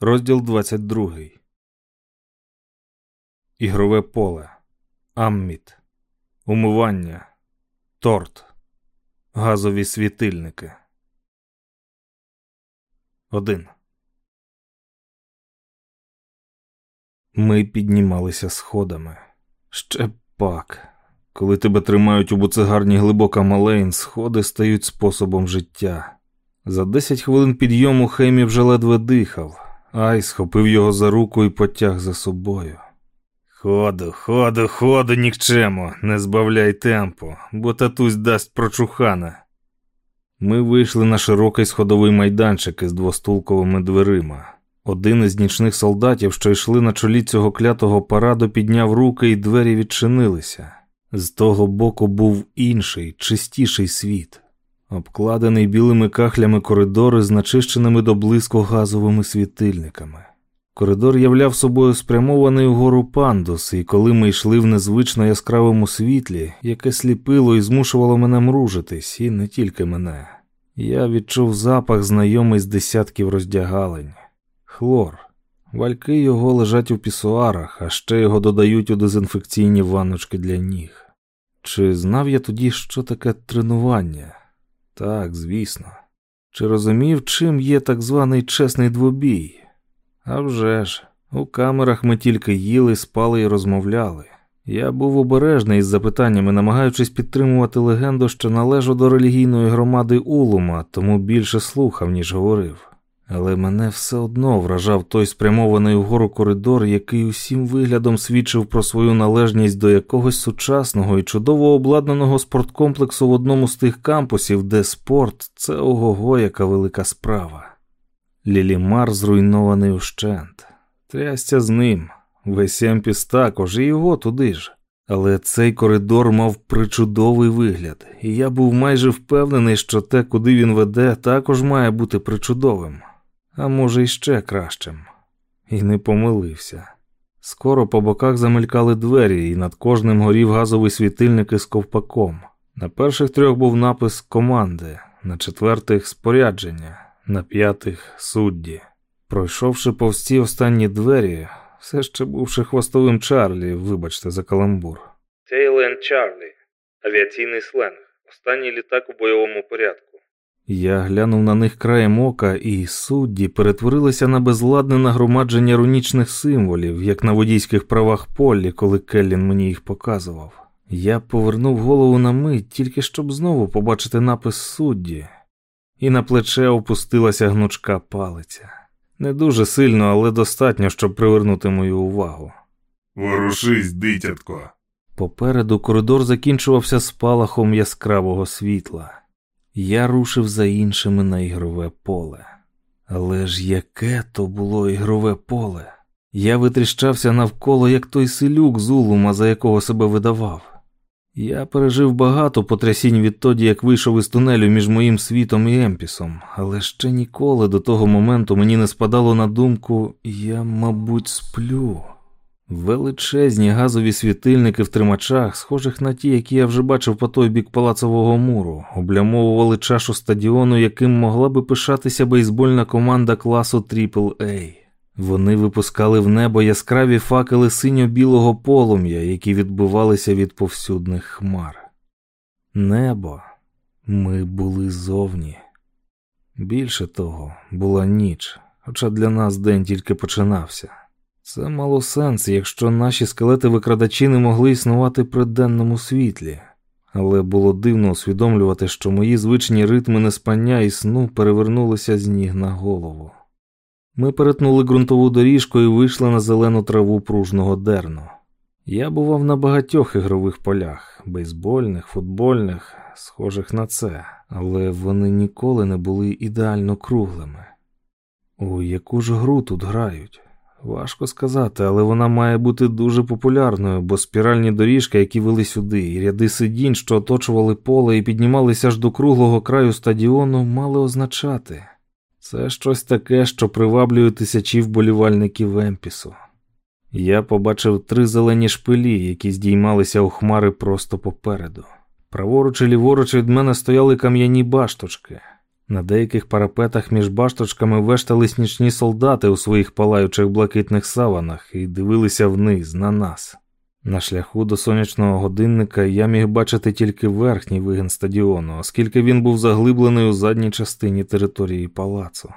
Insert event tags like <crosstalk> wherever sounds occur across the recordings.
Розділ 22. Ігрове поле. Амміт. Умивання. Торт. Газові світильники. 1. Ми піднімалися сходами. Ще пак. Коли тебе тримають у буцегарні глибока малейн, сходи стають способом життя. За 10 хвилин підйому Хеймі вже ледве дихав. Ай схопив його за руку і потяг за собою. Ходу, ходу, ходу, нікчемо, не збавляй темпу, бо татусь дасть прочухана. Ми вийшли на широкий сходовий майданчик із двостулковими дверима. Один із нічних солдатів, що йшли на чолі цього клятого параду, підняв руки, і двері відчинилися. З того боку був інший, чистіший світ, обкладений білими кахлями коридори з начищеними до блиску газовими світильниками. Коридор являв собою спрямований угору пандус, і коли ми йшли в незвично яскравому світлі, яке сліпило і змушувало мене мружитись, і не тільки мене, я відчув запах знайомий з десятків роздягалень. Хлор. Вальки його лежать у пісуарах, а ще його додають у дезінфекційні ванночки для ніг. Чи знав я тоді, що таке тренування? Так, звісно. Чи розумів, чим є так званий чесний двобій? А вже ж, у камерах ми тільки їли, спали і розмовляли. Я був обережний із запитаннями, намагаючись підтримувати легенду, що належу до релігійної громади Улума, тому більше слухав, ніж говорив. Але мене все одно вражав той спрямований угору коридор, який усім виглядом свідчив про свою належність до якогось сучасного і чудово обладнаного спорткомплексу в одному з тих кампусів, де спорт це ого-го, яка велика справа. Лілімар зруйнований ущент. Трясся з ним. Весь Емпіс також, і його туди ж. Але цей коридор мав причудовий вигляд, і я був майже впевнений, що те, куди він веде, також має бути причудовим, а може, іще кращим. І не помилився. Скоро по боках замелькали двері, і над кожним горів газовий світильник із ковпаком. На перших трьох був напис команди, на четвертих спорядження на п'ятих судді. Пройшовши повз ці останні двері, все ще бувши хвостовим Чарлі, вибачте за каламбур. Тейлен Чарлі, авіаційний сленг, останній літак у бойовому порядку. Я глянув на них краєм ока, і судді перетворилися на безладне нагромадження рунічних символів, як на водійських правах Поллі, коли Келлін мені їх показував. Я повернув голову на мить, тільки щоб знову побачити напис судді, і на плече опустилася гнучка палиця. Не дуже сильно, але достатньо, щоб привернути мою увагу. Ворушись, дитятко. Попереду коридор закінчувався спалахом яскравого світла. Я рушив за іншими на ігрове поле. Але ж яке то було ігрове поле? Я витріщався навколо, як той селюк з улума, за якого себе видавав. Я пережив багато потрясінь відтоді, як вийшов із тунелю між моїм світом і Емпісом, але ще ніколи до того моменту мені не спадало на думку я, мабуть, сплю. Величезні газові світильники в тримачах, схожих на ті, які я вже бачив по той бік палацового муру, облямовували чашу стадіону, яким могла би пишатися бейсбольна команда класу AAA. Вони випускали в небо яскраві факели синьо-білого полум'я, які відбивалися від повсюдних хмар. Небо, ми були зовні. Більше того, була ніч, хоча для нас день тільки починався. Це мало сенс, якщо наші скелети викрадачі не могли існувати при денному світлі, але було дивно усвідомлювати, що мої звичні ритми неспання і сну перевернулися з ніг на голову. Ми перетнули ґрунтову доріжку і вийшли на зелену траву пружного дерну. Я бував на багатьох ігрових полях, бейсбольних, футбольних, схожих на це, але вони ніколи не були ідеально круглими. У яку ж гру тут грають? Важко сказати, але вона має бути дуже популярною, бо спіральні доріжки, які вели сюди, і ряди сидінь, що оточували поле і піднімалися аж до круглого краю стадіону, мали означати. Це щось таке, що приваблює тисячі вболівальників Емпісу. Я побачив три зелені шпилі, які здіймалися у хмари просто попереду. Праворуч і ліворуч від мене стояли кам'яні башточки. На деяких парапетах між башточками вештались нічні солдати у своїх палаючих блакитних саванах і дивилися вниз на нас. На шляху до сонячного годинника я міг бачити тільки верхній вигін стадіону, оскільки він був заглиблений у задній частині території палацу.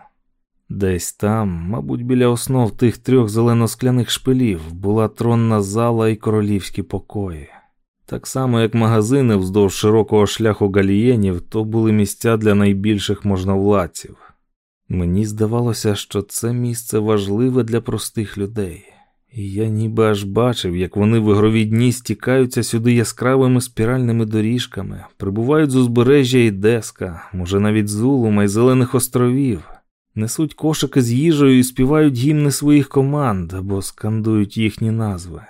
Десь там, мабуть, біля основ тих трьох зелено-скляних шпилів, була тронна зала і королівські покої. Так само, як магазини вздовж широкого шляху галієнів, то були місця для найбільших можновладців. Мені здавалося, що це місце важливе для простих людей, і я ніби аж бачив, як вони в ігрові дні стікаються сюди яскравими спіральними доріжками, прибувають з узбережжя і деска, може навіть з Улума й Зелених островів, несуть кошики з їжею і співають гімни своїх команд або скандують їхні назви.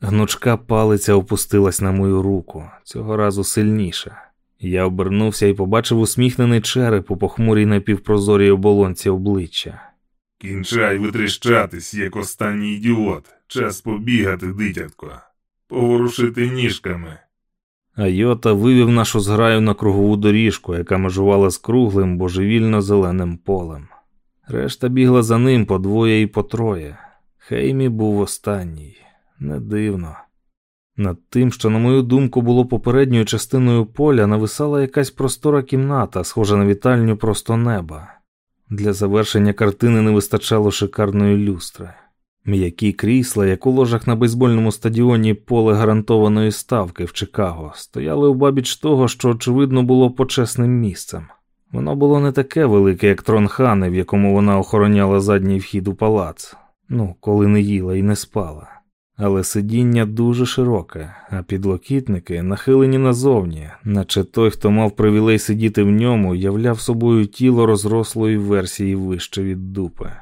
Гнучка палиця опустилась на мою руку, цього разу сильніше. Я обернувся і побачив усміхнений череп у похмурій напівпрозорій оболонці обличчя. Кінчай витріщатись, як останній ідіот. Час побігати, дитятко, поворушити ніжками. А Йота вивів нашу зграю на кругову доріжку, яка межувала з круглим, божевільно зеленим полем. Решта бігла за ним по двоє і по троє. Хеймі був останній. Не дивно. Над тим, що, на мою думку, було попередньою частиною поля, нависала якась простора кімната, схожа на вітальню просто неба. Для завершення картини не вистачало шикарної люстри. М'які крісла, як у ложах на бейсбольному стадіоні поле гарантованої ставки в Чикаго, стояли у бабіч того, що, очевидно, було почесним місцем. Воно було не таке велике, як трон хани, в якому вона охороняла задній вхід у палац, ну, коли не їла і не спала. Але сидіння дуже широке, а підлокітники нахилені назовні, наче той, хто мав привілей сидіти в ньому, являв собою тіло розрослої версії вище від дупи.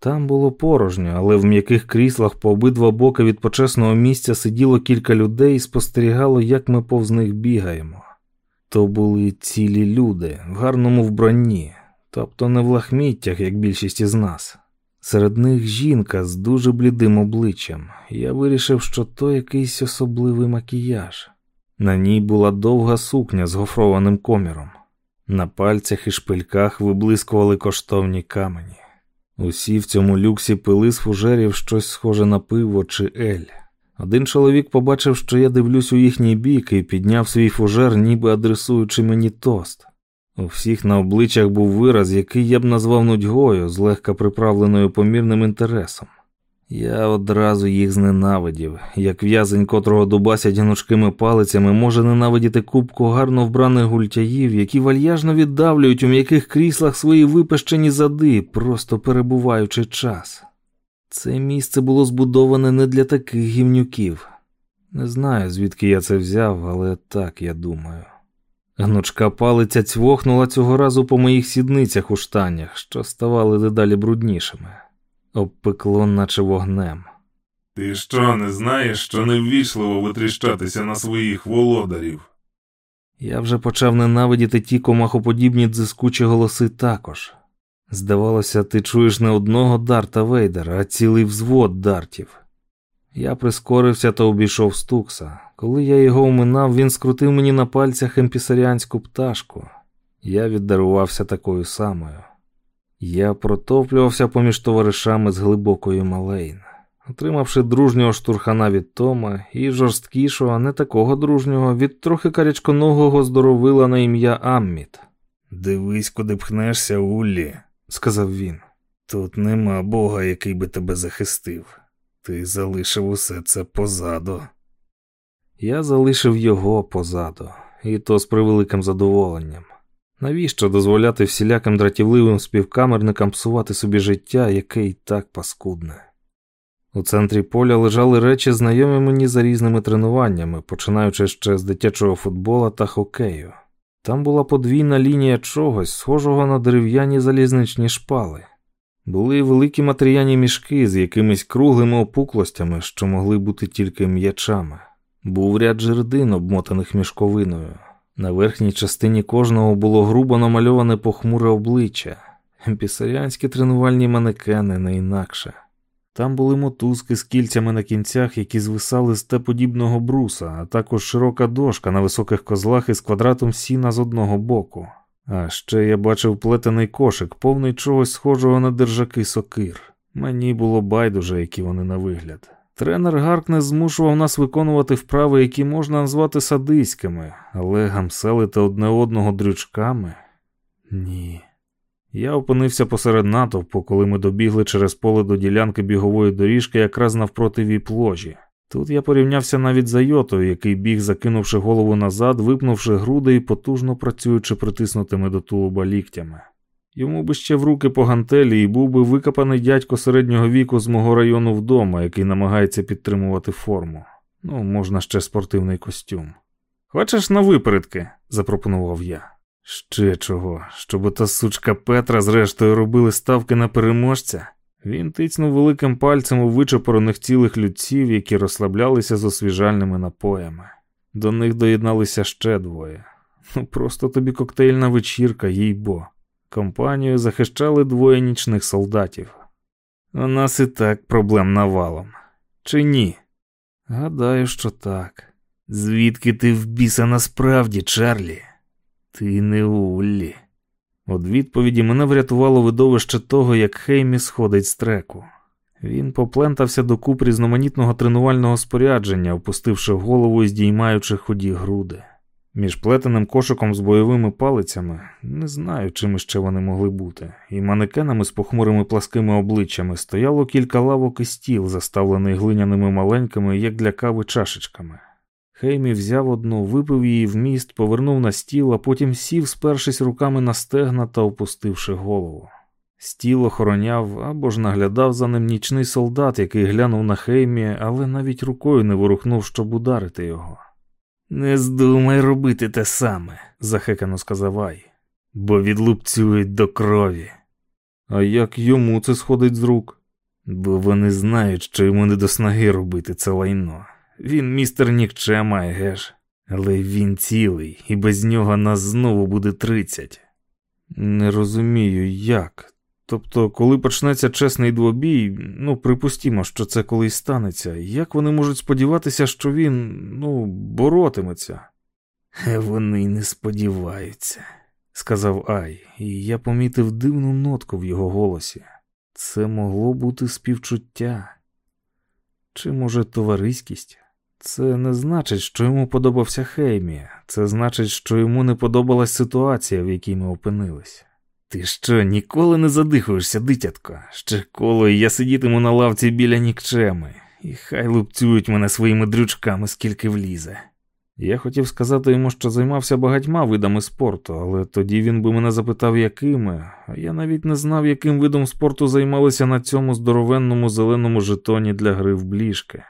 Там було порожньо, але в м'яких кріслах по обидва боки від почесного місця сиділо кілька людей і спостерігало, як ми повз них бігаємо. То були цілі люди в гарному вбранні, тобто не в лахміттях, як більшість із нас. Серед них жінка з дуже блідим обличчям. Я вирішив, що то якийсь особливий макіяж. На ній була довга сукня з гофрованим коміром. На пальцях і шпильках виблискували коштовні камені. Усі в цьому люксі пили з фужерів щось схоже на пиво чи ель. Один чоловік побачив, що я дивлюсь у їхній бік, і підняв свій фужер, ніби адресуючи мені тост. У всіх на обличчях був вираз, який я б назвав нудьгою, злегка приправленою помірним інтересом. Я одразу їх зненавидів, як в'язень, котрого дубасять гнучкими палицями, може ненавидіти кубку гарно вбраних гультяїв, які вальяжно віддавлюють у м'яких кріслах свої випещені зади, просто перебуваючи час. Це місце було збудоване не для таких гівнюків. Не знаю, звідки я це взяв, але так я думаю. Гнучка палиця цвохнула цього разу по моїх сідницях у штанях, що ставали дедалі бруднішими, обпекло, наче вогнем. Ти що, не знаєш, що неввічливо витріщатися на своїх володарів? Я вже почав ненавидіти ті комахоподібні дзискучі голоси також. Здавалося, ти чуєш не одного Дарта Вейдера, а цілий взвод дартів. Я прискорився та обійшов стукса. Коли я його уминав, він скрутив мені на пальцях емпісаріанську пташку. Я віддарувався такою самою. Я протоплювався поміж товаришами з глибокої малейн, отримавши дружнього штурхана від Тома і жорсткішого, не такого дружнього, від трохи карячконогого здоровила на ім'я Амміт. Дивись, куди пхнешся, Уллі, сказав він. Тут нема Бога, який би тебе захистив. Ти залишив усе це позаду. Я залишив його позаду, і то з превеликим задоволенням. Навіщо дозволяти всіляким дратівливим співкамерникам псувати собі життя, яке й так паскудне? У центрі поля лежали речі, знайомі мені за різними тренуваннями, починаючи ще з дитячого футбола та хокею. Там була подвійна лінія чогось, схожого на дерев'яні залізничні шпали. Були великі матеріальні мішки з якимись круглими опуклостями, що могли бути тільки м'ячами. Був ряд жердин, обмотаних мішковиною. На верхній частині кожного було грубо намальоване похмуре обличчя, пісаріанські тренувальні манекени не інакше. Там були мотузки з кільцями на кінцях, які звисали з те-подібного бруса, а також широка дошка на високих козлах із квадратом сіна з одного боку. А ще я бачив плетений кошик, повний чогось схожого на держаки сокир. Мені було байдуже, які вони на вигляд. Тренер Гаркнес змушував нас виконувати вправи, які можна назвати садиськими, але гамселити одне одного дрючками? Ні. Я опинився посеред натовпу, коли ми добігли через поле до ділянки бігової доріжки якраз навпроти віп-ложі. Тут я порівнявся навіть за йотою, який біг, закинувши голову назад, випнувши груди і потужно працюючи притиснутими до тулуба ліктями. Йому би ще в руки по гантелі і був би викопаний дядько середнього віку з мого району вдома, який намагається підтримувати форму. Ну, можна ще спортивний костюм. Хочеш на випередки? запропонував я. Ще чого, щоб ота сучка Петра зрештою робили ставки на переможця. Він тицнув великим пальцем у вичепорених цілих людців, які розслаблялися з освіжальними напоями. До них доєдналися ще двоє. Ну, просто тобі коктейльна вечірка, їй бо. Компанію захищали двоє нічних солдатів. У нас і так проблем навалом. Чи ні? Гадаю, що так. Звідки ти в біса насправді, Чарлі? Ти не Уллі. От відповіді мене врятувало видовище того, як Хеймі сходить з треку. Він поплентався до куп різноманітного тренувального спорядження, опустивши голову і здіймаючи ході груди. Між плетеним кошиком з бойовими палицями не знаю, чим ще вони могли бути, і манекенами з похмурими пласкими обличчями стояло кілька лавок і стіл, заставлений глиняними маленькими, як для кави, чашечками. Хеймі взяв одну, випив її в міст, повернув на стіл, а потім сів, спершись руками на стегна та опустивши голову. Стіл охороняв або ж наглядав за ним нічний солдат, який глянув на Хеймі, але навіть рукою не ворухнув, щоб ударити його. Не здумай робити те саме, захекано сказав Ай, бо відлупцюють до крові. А як йому це сходить з рук? Бо вони знають, що йому не до снаги робити це лайно. Він містер нікчема, геш, але він цілий, і без нього нас знову буде тридцять. Не розумію, як. Тобто, коли почнеться чесний двобій, ну припустімо, що це колись станеться, як вони можуть сподіватися, що він, ну, боротиметься? Вони не сподіваються, сказав Ай, і я помітив дивну нотку в його голосі. Це могло бути співчуття, чи, може, товариськість? Це не значить, що йому подобався Хеймі, це значить, що йому не подобалась ситуація, в якій ми опинились. Ти що, ніколи не задихуєшся, дитятко? Ще коло я сидітиму на лавці біля нікчеми, і хай лупцюють мене своїми дрючками, скільки влізе. Я хотів сказати йому, що займався багатьма видами спорту, але тоді він би мене запитав, якими, а я навіть не знав, яким видом спорту займалися на цьому здоровенному зеленому жетоні для гри в бліжки.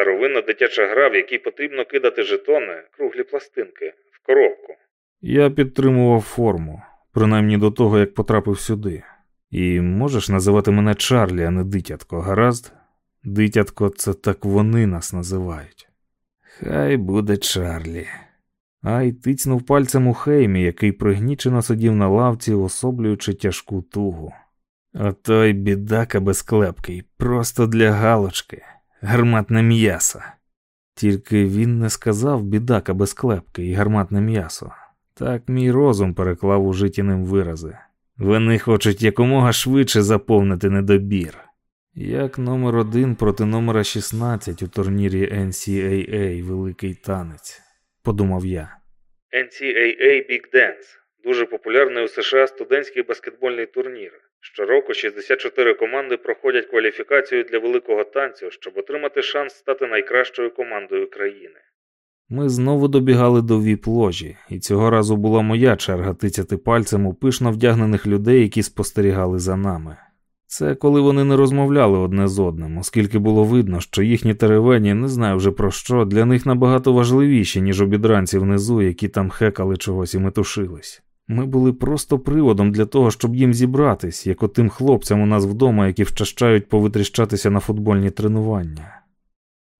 Старовинна дитяча гра, в якій потрібно кидати жетони, круглі пластинки, в коробку. Я підтримував форму, принаймні до того, як потрапив сюди. І можеш називати мене Чарлі, а не дитятко, гаразд? Дитятко, це так вони нас називають. Хай буде Чарлі. Ай тицнув пальцем у Хеймі, який пригнічено сидів на лавці, особлюючи тяжку тугу. Отой бідака безклепкий, просто для галочки, гарматне м'ясо. Тільки він не сказав бідака безклепки і гарматне м'ясо. Так мій розум переклав у житіним вирази. Вони хочуть якомога швидше заповнити недобір. Як номер один проти номера 16 у турнірі NCAA Великий танець, подумав я. NCAA Big Dance дуже популярний у США студентський баскетбольний турнір. Щороку 64 команди проходять кваліфікацію для великого танцю, щоб отримати шанс стати найкращою командою країни. Ми знову добігали до віп-ложі, і цього разу була моя черга тицяти пальцем у пишно вдягнених людей, які спостерігали за нами. Це коли вони не розмовляли одне з одним, оскільки було видно, що їхні теревені, не знаю вже про що, для них набагато важливіші, ніж обідранці внизу, які там хекали чогось і метушились. Ми були просто приводом для того, щоб їм зібратись, як отим хлопцям у нас вдома, які вчащають повитріщатися на футбольні тренування.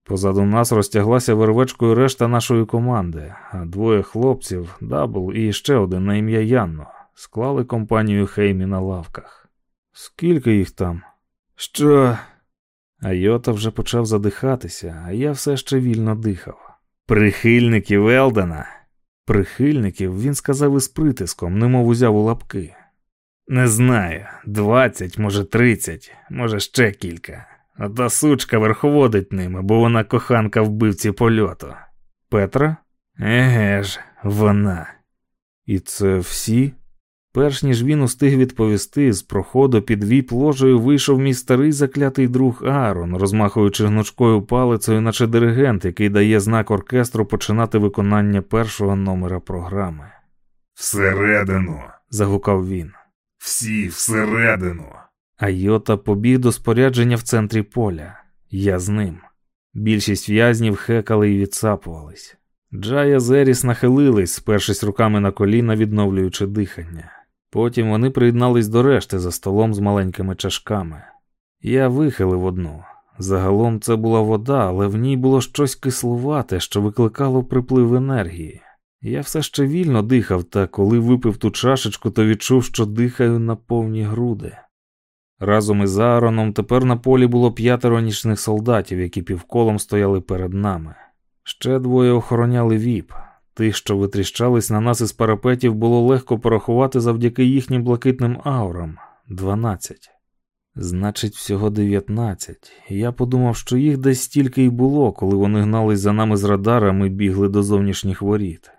Позаду нас розтяглася вервечкою решта нашої команди, а двоє хлопців, Дабл і ще один на ім'я Янно, склали компанію Хеймі на лавках. Скільки їх там? Що? Айота вже почав задихатися, а я все ще вільно дихав. Прихильники Велдена? Прихильників він сказав із притиском, немов узяв у лапки. Не знаю, двадцять, може, тридцять, може, ще кілька. А та сучка верховодить ними, бо вона коханка вбивці польоту. Петра? Еге ж, вона. І це всі? Перш ніж він устиг відповісти, з проходу під віп ложею вийшов мій старий заклятий друг Аарон, розмахуючи гнучкою палицею, наче диригент, який дає знак оркестру починати виконання першого номера програми. Всередину. загукав він. Всі всередину. А Йота побіг до спорядження в центрі поля. Я з ним. Більшість в'язнів хекали і відсапувались. Джая з Еріс нахилились, спершись руками на коліна, відновлюючи дихання. Потім вони приєднались до решти за столом з маленькими чашками. Я вихилив одну. Загалом це була вода, але в ній було щось кислувате, що викликало приплив енергії. Я все ще вільно дихав, та коли випив ту чашечку, то відчув, що дихаю на повні груди. Разом із Аароном тепер на полі було п'ятеро нічних солдатів, які півколом стояли перед нами. Ще двоє охороняли віп. Тих, що витріщались на нас із парапетів, було легко порахувати завдяки їхнім блакитним аурам дванадцять. Значить, всього дев'ятнадцять. Я подумав, що їх десь стільки й було, коли вони гнались за нами з радарами і бігли до зовнішніх воріт.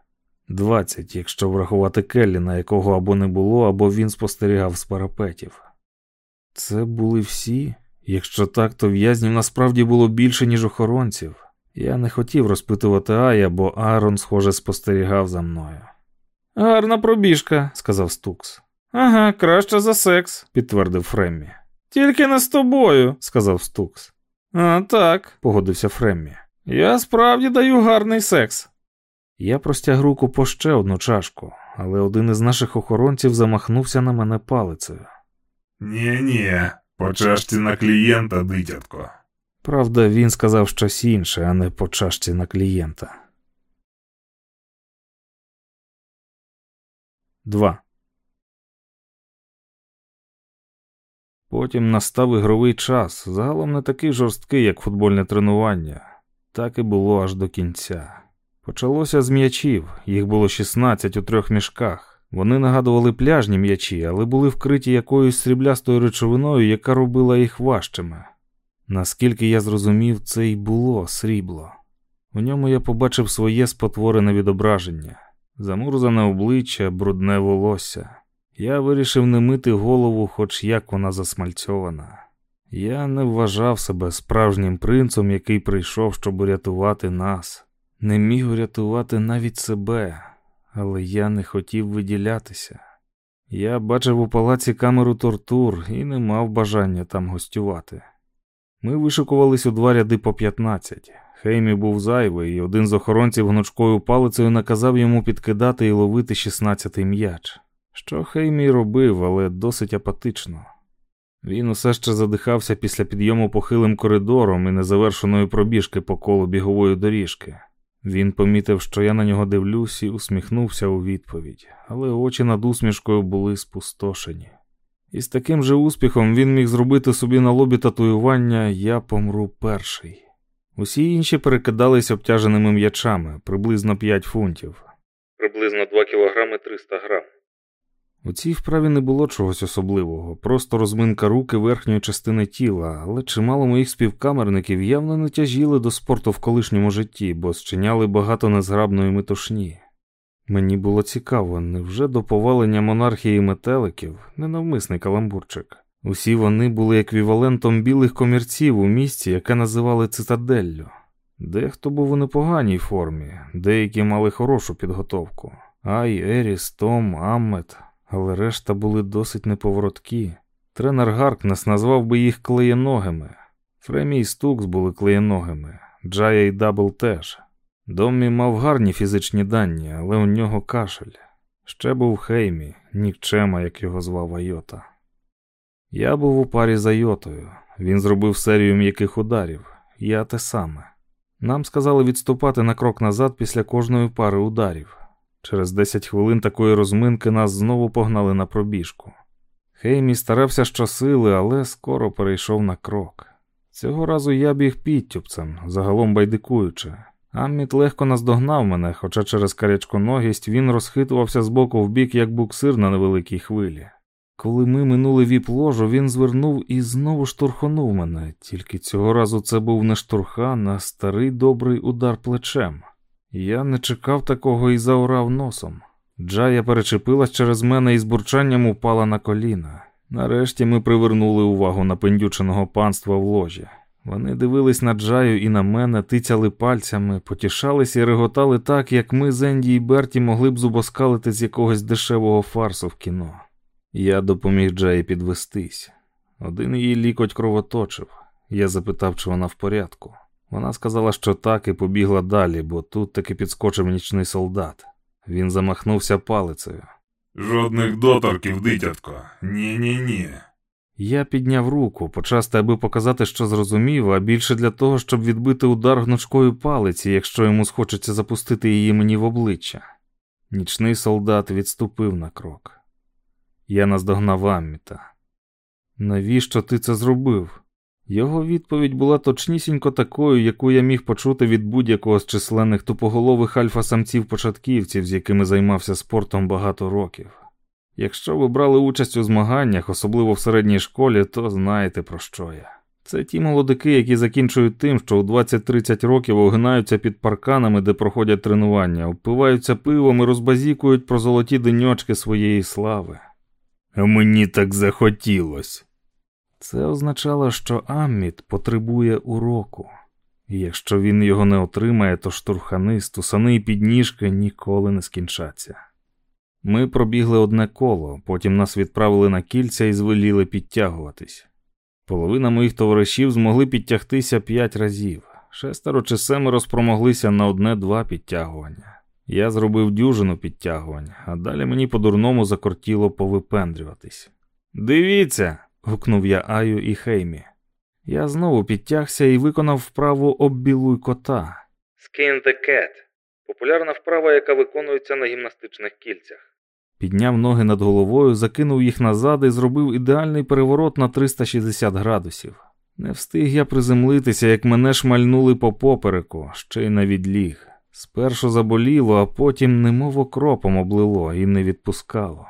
Двадцять, якщо врахувати Келліна, якого або не було, або він спостерігав з парапетів. Це були всі? Якщо так, то в'язнів насправді було більше, ніж охоронців. Я не хотів розпитувати Ая, бо Аарон, схоже, спостерігав за мною. Гарна пробіжка, сказав Стукс. Ага, краще за секс, підтвердив Фреммі. Тільки не з тобою, сказав Стукс. А так, погодився Фреммі. Я справді даю гарний секс. Я простяг руку по ще одну чашку, але один із наших охоронців замахнувся на мене палицею. Ні-ні, по чашці на клієнта, дитятко. Правда, він сказав щось інше, а не по чашці на клієнта. 2. Потім настав ігровий час, загалом не такий жорсткий, як футбольне тренування. Так і було аж до кінця. Почалося з м'ячів, їх було 16 у трьох мішках. Вони нагадували пляжні м'ячі, але були вкриті якоюсь сріблястою речовиною, яка робила їх важчими. Наскільки я зрозумів, це й було срібло. У ньому я побачив своє спотворене відображення, замурзане обличчя, брудне волосся. Я вирішив не мити голову, хоч як вона засмальцьована. Я не вважав себе справжнім принцем, який прийшов, щоб урятувати нас, не міг урятувати навіть себе, але я не хотів виділятися. Я бачив у палаці камеру тортур і не мав бажання там гостювати. Ми вишикувались у два ряди по 15. Хеймі був зайвий, і один з охоронців гнучкою палицею наказав йому підкидати і ловити 16-й м'яч. Що Хеймі робив, але досить апатично. Він усе ще задихався після підйому похилим коридором і незавершеної пробіжки по колу бігової доріжки. Він помітив, що я на нього дивлюсь, і усміхнувся у відповідь, але очі над усмішкою були спустошені. І з таким же успіхом він міг зробити собі на лобі татуювання Я помру перший. Усі інші перекидались обтяженими м'ячами приблизно 5 фунтів. Приблизно 2 кілограми 300 грам. У цій вправі не було чогось особливого, просто розминка руки верхньої частини тіла, але чимало моїх співкамерників явно не тяжіли до спорту в колишньому житті, бо зчиняли багато незграбної метушні. Мені було цікаво, невже до повалення монархії метеликів, ненавмисний каламбурчик. Усі вони були еквівалентом білих комірців у місті, яке називали цитаделлю. Дехто був у непоганій формі, деякі мали хорошу підготовку. Ай, Еріс, Том, Аммет, але решта були досить неповороткі. Тренер Гаркнес назвав би їх клеєногими. Фремі і Стукс були клеєногими, Джая і Дабл теж. Доммі мав гарні фізичні дані, але у нього кашель. Ще був Хеймі, нікчема, як його звав Айота. Я був у парі з Айотою. Він зробив серію м'яких ударів, я те саме. Нам сказали відступати на крок назад після кожної пари ударів. Через 10 хвилин такої розминки нас знову погнали на пробіжку. Хеймі старався щосили, але скоро перейшов на крок. Цього разу я біг підтюпцем, загалом байдикуючи. Амміт легко наздогнав мене, хоча через карячконогість він розхитувався з боку в бік, як буксир на невеликій хвилі. Коли ми минули віп ложу, він звернув і знову штурхонув мене, тільки цього разу це був не штурхан, а старий добрий удар плечем. Я не чекав такого і заорав носом. Джая перечепилась через мене і з бурчанням упала на коліна. Нарешті ми привернули увагу напендюченого панства в ложі. Вони дивились на Джаю і на мене, тицяли пальцями, потішались і реготали так, як ми з Енді і Берті могли б зубоскалити з якогось дешевого фарсу в кіно. Я допоміг Джаї підвестись. Один її лікоть кровоточив. Я запитав, чи вона в порядку. Вона сказала, що так, і побігла далі, бо тут таки підскочив нічний солдат. Він замахнувся палицею. Жодних доторків, дитятко. Ні, ні, ні. Я підняв руку, почасти, аби показати, що зрозумів, а більше для того, щоб відбити удар гнучкою палиці, якщо йому схочеться запустити її мені в обличчя. Нічний солдат відступив на крок. Я наздогнав Амміта. Навіщо ти це зробив? Його відповідь була точнісінько такою, яку я міг почути від будь-якого з численних тупоголових альфа-самців-початківців, з якими займався спортом багато років. Якщо ви брали участь у змаганнях, особливо в середній школі, то знаєте про що я. Це ті молодики, які закінчують тим, що у 20-30 років огинаються під парканами, де проходять тренування, впиваються пивом і розбазікують про золоті деньочки своєї слави. Мені так захотілось. Це означало, що Амміт потребує уроку, і якщо він його не отримає, то штурхани, стусани і підніжки ніколи не скінчаться. Ми пробігли одне коло, потім нас відправили на кільця і звеліли підтягуватись. Половина моїх товаришів змогли підтягтися п'ять разів, шестеро чи семеро спромоглися на одне-два підтягування. Я зробив дюжину підтягувань, а далі мені по-дурному закортіло повипендрюватись. Дивіться! гукнув я Аю і Хеймі. Я знову підтягся і виконав вправу оббілуй кота. Skin the cat популярна вправа, яка виконується на гімнастичних кільцях. Підняв ноги над головою, закинув їх назад і зробив ідеальний переворот на 360 градусів. Не встиг я приземлитися, як мене шмальнули по попереку, ще й на відліг. Спершу заболіло, а потім немов окропом облило і не відпускало.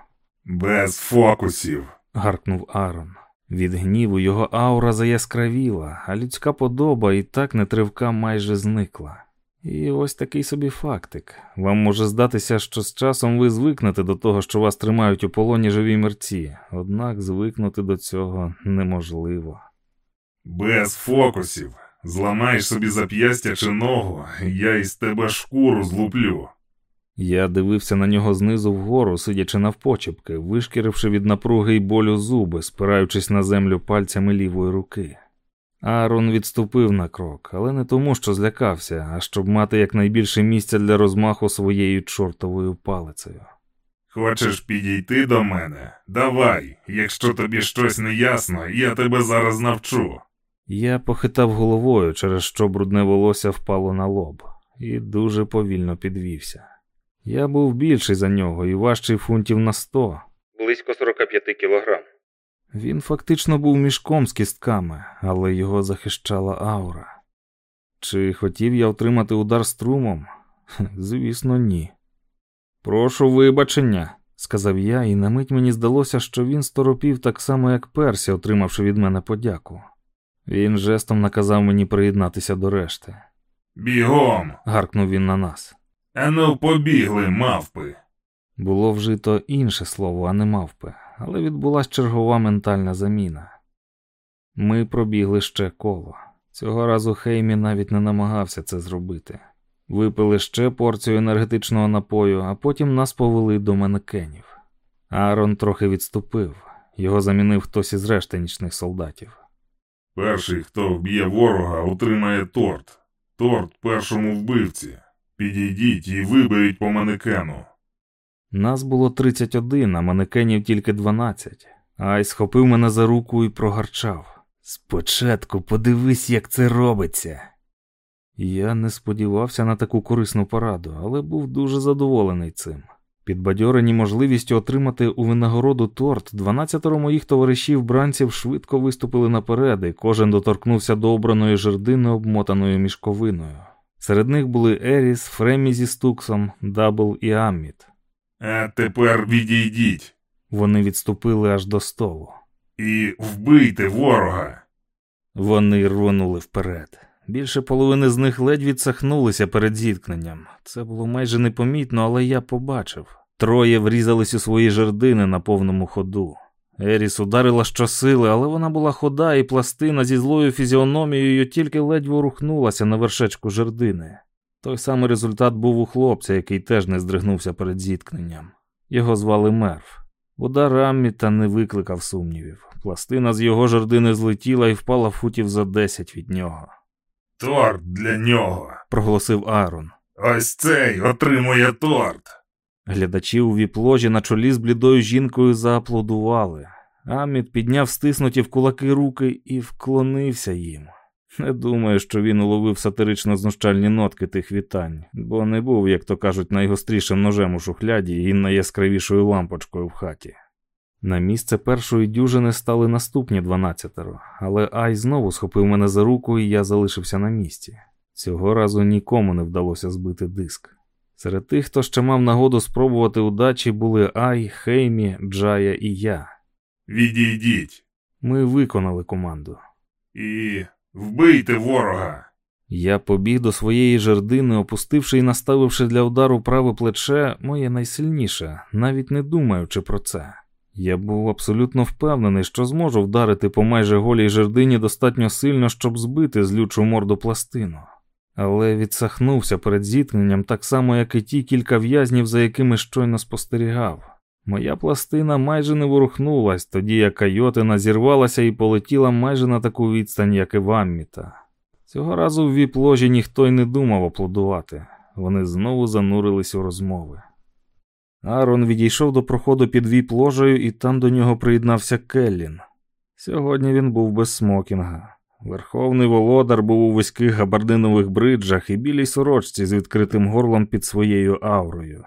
Без фокусів. гаркнув Арон. Від гніву його аура заяскравіла, а людська подоба і так нетривка майже зникла. І ось такий собі фактик. Вам може здатися, що з часом ви звикнете до того, що вас тримають у полоні живі мерці, однак звикнути до цього неможливо. Без фокусів. Зламаєш собі зап'ястя чи ногу, я із тебе шкуру злуплю. Я дивився на нього знизу вгору, сидячи навпочепки, вишкіривши від напруги й болю зуби, спираючись на землю пальцями лівої руки. Аарон відступив на крок, але не тому, що злякався, а щоб мати якнайбільше місця для розмаху своєю чортовою палицею. Хочеш підійти до мене? Давай, якщо тобі щось не ясно, я тебе зараз навчу. Я похитав головою, через що брудне волосся впало на лоб, і дуже повільно підвівся. Я був більший за нього і важчий фунтів на сто. Близько 45 кілограм. Він фактично був мішком з кістками, але його захищала аура. Чи хотів я отримати удар струмом? Звісно, ні. Прошу вибачення, сказав я, і на мить мені здалося, що він сторопів так само, як Персі, отримавши від мене подяку. Він жестом наказав мені приєднатися до решти. Бігом. гаркнув він на нас. Ану, побігли, мавпи. Було вжито інше слово, а не мавпи, але відбулася чергова ментальна заміна. Ми пробігли ще коло. Цього разу Хеймі навіть не намагався це зробити. Випили ще порцію енергетичного напою, а потім нас повели до манекенів. Аарон трохи відступив, його замінив хтось із решти нічних солдатів. Перший, хто вб'є ворога, отримає торт. Торт першому вбивці. Підійдіть і виберіть по манекену. Нас було 31, а манекенів тільки 12. Ай схопив мене за руку і прогарчав. Спочатку подивись, як це робиться. Я не сподівався на таку корисну пораду, але був дуже задоволений цим. Підбадьорені можливістю отримати у винагороду торт, 12 моїх товаришів бранців швидко виступили наперед, і кожен доторкнувся до обраної жердини, обмотаної мішковиною. Серед них були Еріс, Фремі зі Стуксом, Дабл і Амміт. А тепер відійдіть Вони відступили аж до столу. і вбийте ворога. Вони рвонули вперед. Більше половини з них ледь відсахнулися перед зіткненням. Це було майже непомітно, але я побачив. Троє врізались у свої жердини на повному ходу. Еріс ударила щосили, але вона була хода, і пластина зі злою фізіономією тільки ледь ворухнулася на вершечку жердини. Той самий результат був у хлопця, який теж не здригнувся перед зіткненням. Його звали Мерф. Удар Амміта не викликав сумнівів. Пластина з його жердини злетіла і впала футів за десять від нього. Торт для нього. Проголосив Аарон. Ось цей отримує торт. Глядачі у віп-ложі на чолі з блідою жінкою зааплодували. Аміт підняв стиснуті в кулаки руки і вклонився їм. Не думаю, що він уловив сатирично знущальні нотки тих вітань, бо не був, як то кажуть, найгострішим ножем у шухляді і найяскравішою лампочкою в хаті. На місце першої дюжини стали наступні дванадцятеро, але Ай знову схопив мене за руку, і я залишився на місці. Цього разу нікому не вдалося збити диск. Серед тих, хто ще мав нагоду спробувати удачі, були Ай, Хеймі, Джая і я. Відійдіть Ми виконали команду. і вбийте ворога. Я побіг до своєї жердини, опустивши і наставивши для удару праве плече, моє найсильніше, навіть не думаючи про це. Я був абсолютно впевнений, що зможу вдарити по майже голій жердині достатньо сильно, щоб збити злючу морду пластину. Але відсахнувся перед зіткненням так само, як і ті кілька в'язнів, за якими щойно спостерігав. Моя пластина майже не ворухнулась, тоді як кайотина зірвалася і полетіла майже на таку відстань, як і Вамміта. Цього разу в віп-ложі ніхто й не думав аплодувати. Вони знову занурились у розмови. Арон відійшов до проходу під віп-ложею, і там до нього приєднався Келлін. Сьогодні він був без смокінга. Верховний володар був у вузьких габардинових бриджах і білій сорочці з відкритим горлом під своєю аурою.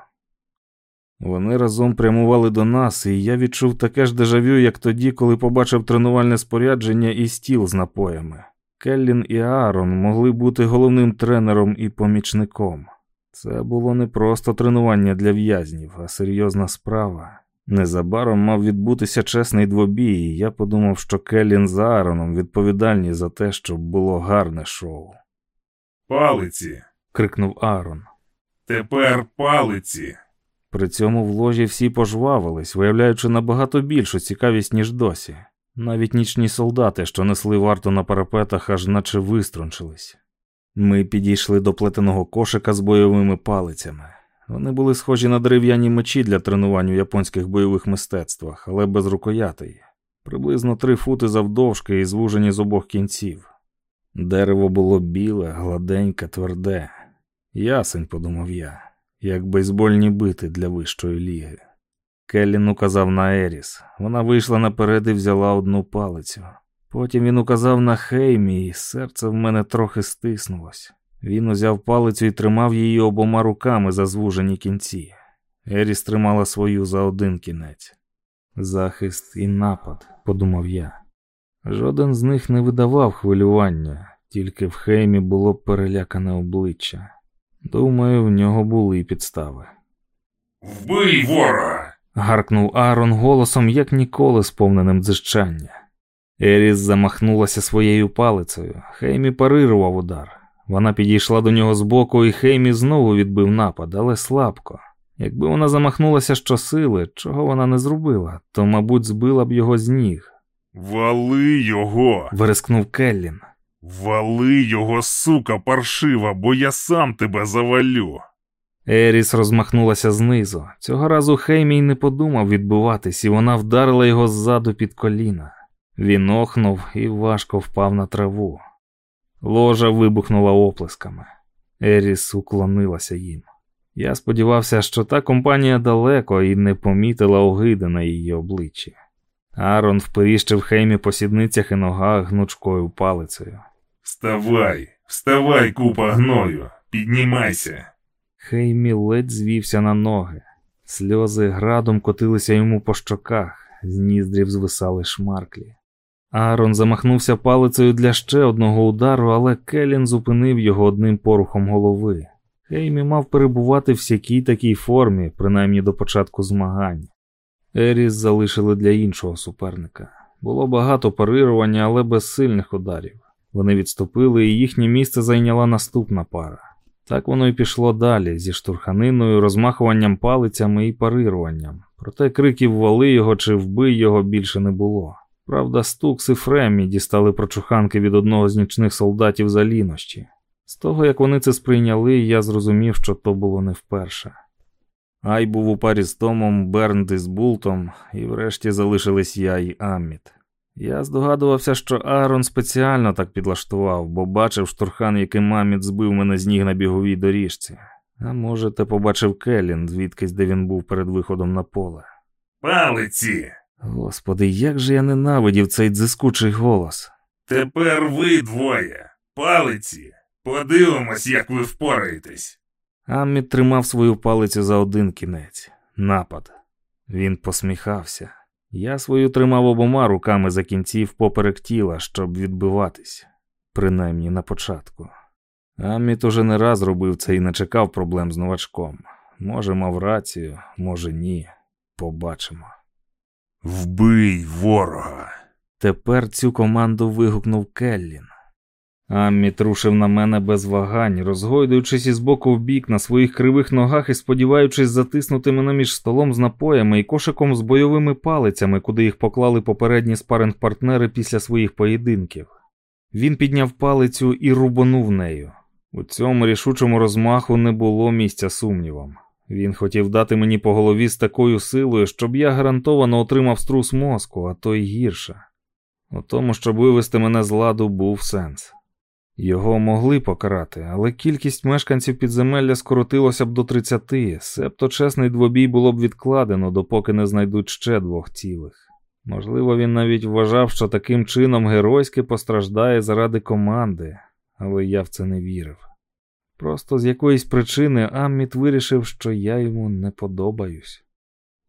Вони разом прямували до нас, і я відчув таке ж дежавю, як тоді, коли побачив тренувальне спорядження і стіл з напоями. Келлін і Аарон могли бути головним тренером і помічником. Це було не просто тренування для в'язнів, а серйозна справа. Незабаром мав відбутися чесний двобій, і я подумав, що Келлін з Аароном відповідальні за те, щоб було гарне шоу. Палиці. крикнув Аарон. Тепер палиці. При цьому в ложі всі пожвавились, виявляючи набагато більшу цікавість, ніж досі. Навіть нічні солдати, що несли варту на парапетах, аж наче виструнчились. Ми підійшли до плетеного кошика з бойовими палицями. Вони були схожі на дерев'яні мечі для тренувань у японських бойових мистецтвах, але без рукоятей, приблизно три фути завдовжки і звужені з обох кінців. Дерево було біле, гладеньке, тверде. Ясень, подумав я, як бейсбольні бити для вищої ліги. Келлін указав на Еріс. Вона вийшла наперед і взяла одну палицю. Потім він указав на Хеймі, і серце в мене трохи стиснулось. Він узяв палицю і тримав її обома руками за звужені кінці. Еріс тримала свою за один кінець. Захист і напад, подумав я. Жоден з них не видавав хвилювання, тільки в Хеймі було перелякане обличчя. Думаю, в нього були підстави. Вбий ворога. гаркнув Аарон голосом, як ніколи сповненим дзижчання. Еріс замахнулася своєю палицею. Хеймі парирував удар. Вона підійшла до нього збоку, і Хеймі знову відбив напад, але слабко. Якби вона замахнулася щосили, чого вона не зробила, то, мабуть, збила б його з ніг. Вали його. Верескнув Келлін. Вали його, сука, паршива, бо я сам тебе завалю. Еріс розмахнулася знизу. Цього разу Хеймій не подумав відбиватись, і вона вдарила його ззаду під коліна. Він охнув і важко впав на траву. Ложа вибухнула оплесками. Еріс уклонилася їм. Я сподівався, що та компанія далеко і не помітила огиди на її обличчі. Арон вперіщив Хеймі по сідницях і ногах гнучкою палицею. Вставай, вставай, купа гною, піднімайся. Хеймі ледь звівся на ноги. Сльози градом котилися йому по щоках, з ніздрів звисали шмарклі. Аарон замахнувся палицею для ще одного удару, але Келін зупинив його одним порухом голови. Хеймі мав перебувати в всякій такій формі, принаймні до початку змагань. Еріс залишили для іншого суперника. Було багато парирування, але без сильних ударів. Вони відступили, і їхнє місце зайняла наступна пара. Так воно й пішло далі, зі штурханиною, розмахуванням палицями і парируванням. Проте криків вали його чи вбий його більше не було. Правда, Стукс і Фремі дістали прочуханки від одного з нічних солдатів за лінощі. З того, як вони це сприйняли, я зрозумів, що то було не вперше. Ай був у парі з Томом, Бернд із Бултом, і врешті залишились я і Амміт. Я здогадувався, що Аарон спеціально так підлаштував, бо бачив штурхан, яким Амміт збив мене з ніг на біговій доріжці. А може, те побачив Келлін, звідкись де він був перед виходом на поле. Палиці! Господи, як же я ненавидів цей дзискучий голос. Тепер ви двоє. Палиці. Подивимось, як ви впораєтесь. Амміт тримав свою палицю за один кінець напад. Він посміхався. Я свою тримав обома руками за кінців поперек тіла, щоб відбиватись, принаймні на початку. Аміт уже не раз робив це і не чекав проблем з новачком. Може, мав рацію, може ні. Побачимо. Вбий ворога. Тепер цю команду вигукнув Келлін. Амміт рушив на мене без вагань, розгойдуючись із боку в бік на своїх кривих ногах і сподіваючись затиснути мене між столом з напоями і кошиком з бойовими палицями, куди їх поклали попередні спаринг-партнери після своїх поєдинків. Він підняв палицю і рубанув нею. У цьому рішучому розмаху не було місця сумнівам. Він хотів дати мені по голові з такою силою, щоб я гарантовано отримав струс мозку, а то й гірше. У тому, щоб вивести мене з ладу, був сенс. Його могли покарати, але кількість мешканців підземелля скоротилося б до 30, себто чесний двобій було б відкладено, допоки не знайдуть ще двох цілих. Можливо, він навіть вважав, що таким чином геройськи постраждає заради команди, але я в це не вірив. Просто з якоїсь причини Амміт вирішив, що я йому не подобаюсь.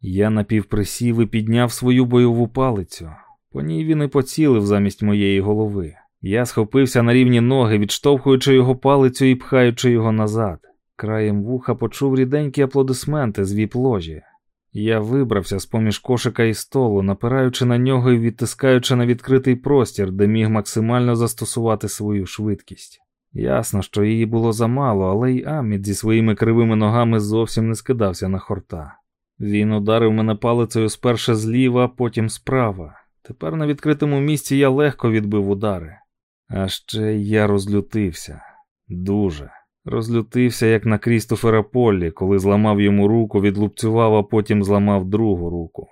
Я напівприсів і підняв свою бойову палицю. По ній він і поцілив замість моєї голови. Я схопився на рівні ноги, відштовхуючи його палицю і пхаючи його назад. Краєм вуха почув ріденькі аплодисменти з віп-ложі. Я вибрався з поміж кошика і столу, напираючи на нього і відтискаючи на відкритий простір, де міг максимально застосувати свою швидкість. Ясно, що її було замало, але й Амід зі своїми кривими ногами зовсім не скидався на хорта. Він ударив мене палицею сперша зліва, потім справа. Тепер на відкритому місці я легко відбив удари. А ще я розлютився. Дуже. Розлютився, як на Крістофера Поллі, коли зламав йому руку, відлупцював, а потім зламав другу руку.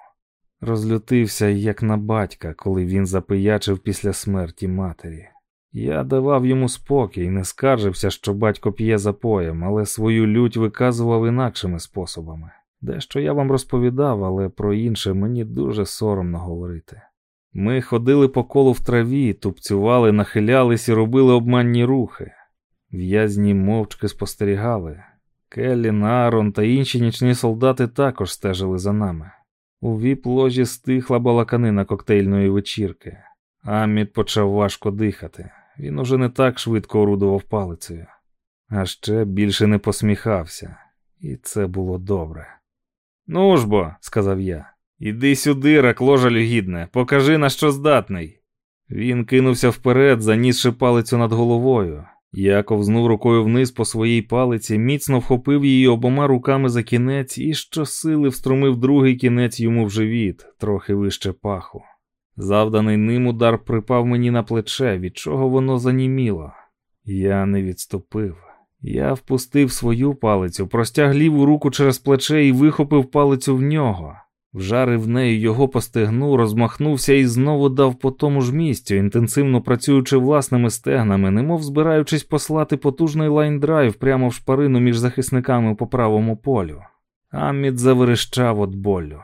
Розлютився, як на батька, коли він запиячив після смерті матері. Я давав йому спокій, не скаржився, що батько п'є запоєм, але свою лють виказував інакшими способами. Дещо я вам розповідав, але про інше мені дуже соромно говорити. Ми ходили по колу в траві, тупцювали, нахилялись і робили обманні рухи. В'язні мовчки спостерігали. Келлі, Нарон та інші нічні солдати також стежили за нами. У віп-ложі стихла балаканина коктейльної вечірки. Аміт почав важко дихати. Він уже не так швидко орудував палицею, а ще більше не посміхався, і це було добре. Ну ж бо, сказав я, іди сюди, ракло жалюгідне, покажи на що здатний. Він кинувся вперед, занісши палицю над головою. Я ковзнув рукою вниз по своїй палиці, міцно вхопив її обома руками за кінець і щосили вструмив другий кінець йому в живіт, трохи вище паху. Завданий ним удар припав мені на плече, від чого воно заніміло. Я не відступив. Я впустив свою палицю, простяг ліву руку через плече і вихопив палицю в нього. Вжарив нею його по стегну, розмахнувся і знову дав по тому ж місцю, інтенсивно працюючи власними стегнами, немов збираючись послати потужний лайн-драйв прямо в шпарину між захисниками по правому полю. Амміт заверещав від болю.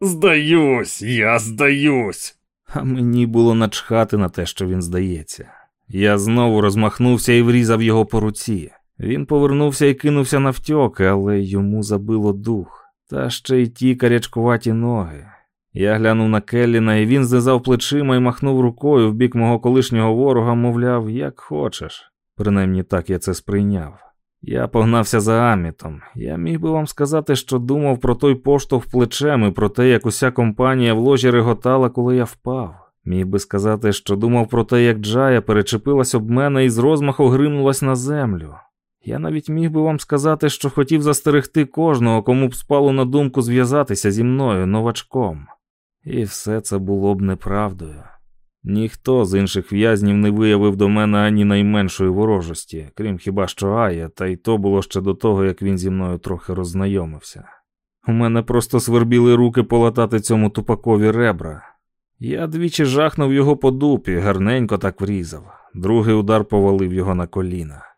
Здаюсь, я здаюсь. А мені було начхати на те, що він здається. Я знову розмахнувся і врізав його по руці. Він повернувся і кинувся навтьоки, але йому забило дух, та ще й ті карячкуваті ноги. Я глянув на Келліна, і він знизав плечима і махнув рукою в бік мого колишнього ворога, мовляв, як хочеш. Принаймні так я це сприйняв. Я погнався за Амітом. Я міг би вам сказати, що думав про той поштовх плечем і про те, як уся компанія в ложі реготала, коли я впав. Міг би сказати, що думав про те, як Джая перечепилась об мене і з розмаху гримнулась на землю. Я навіть міг би вам сказати, що хотів застерегти кожного, кому б спало на думку зв'язатися зі мною новачком. І все це було б неправдою. Ніхто з інших в'язнів не виявив до мене ані найменшої ворожості, крім хіба що Ая, та й то було ще до того, як він зі мною трохи роззнайомився. У мене просто свербіли руки полатати цьому тупакові ребра. Я двічі жахнув його по дупі, гарненько так врізав. Другий удар повалив його на коліна.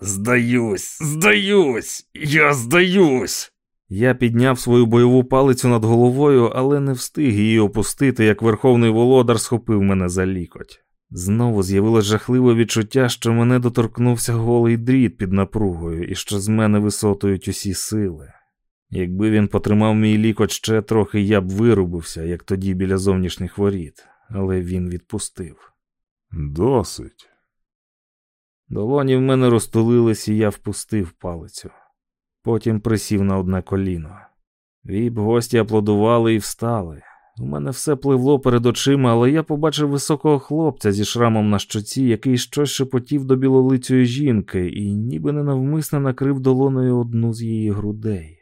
Здаюсь, здаюсь, я здаюсь. Я підняв свою бойову палицю над головою, але не встиг її опустити, як верховний володар схопив мене за лікоть. Знову з'явилось жахливе відчуття, що мене доторкнувся голий дріт під напругою і що з мене висотують усі сили. Якби він потримав мій лікоть ще трохи, я б вирубився, як тоді біля зовнішніх воріт, але він відпустив. Досить. Долоні в мене розтулились, і я впустив палицю. Потім присів на одне коліно. Віп гості аплодували і встали. У мене все пливло перед очима, але я побачив високого хлопця зі шрамом на щоці, який щось шепотів до білолицюї жінки і ніби ненавмисно накрив долоною одну з її грудей.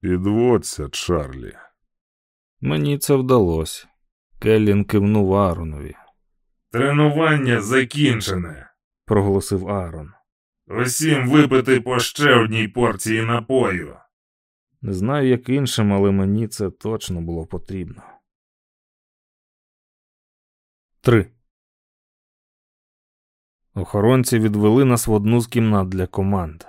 Підводься, Чарлі. Мені це вдалося. Келлін кивнув Ааронові. Тренування закінчене, проголосив Аарон. Усім випити по ще одній порції напою. Не знаю, як іншим, але мені це точно було потрібно. 3. Охоронці відвели нас в одну з кімнат для команд.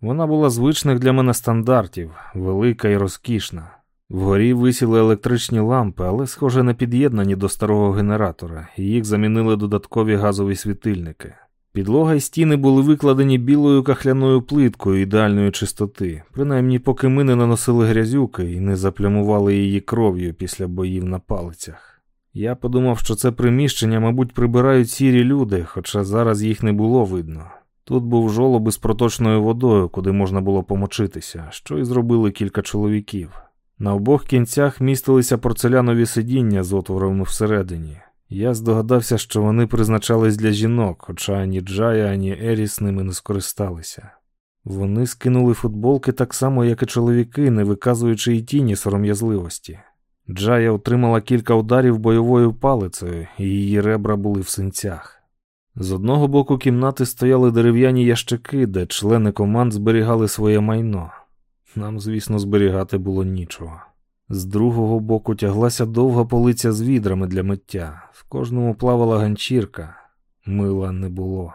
Вона була звичних для мене стандартів, велика і розкішна. Вгорі висіли електричні лампи, але, схоже, не під'єднані до старого генератора, і їх замінили додаткові газові світильники. Підлога і стіни були викладені білою кахляною плиткою ідеальної чистоти, принаймні поки ми не наносили грязюки і не заплямували її кров'ю після боїв на палицях. Я подумав, що це приміщення, мабуть, прибирають сірі люди, хоча зараз їх не було видно. Тут був жолоб із проточною водою, куди можна було помочитися, що і зробили кілька чоловіків. На обох кінцях містилися порцелянові сидіння з отворами всередині. Я здогадався, що вони призначались для жінок, хоча ані Джая, ані Еріс ними не скористалися. Вони скинули футболки так само, як і чоловіки, не виказуючи й тіні сором'язливості. Джая отримала кілька ударів бойовою палицею, і її ребра були в синцях. З одного боку кімнати стояли дерев'яні ящики, де члени команд зберігали своє майно. Нам, звісно, зберігати було нічого. З другого боку тяглася довга полиця з відрами для миття, в кожному плавала ганчірка, мила не було.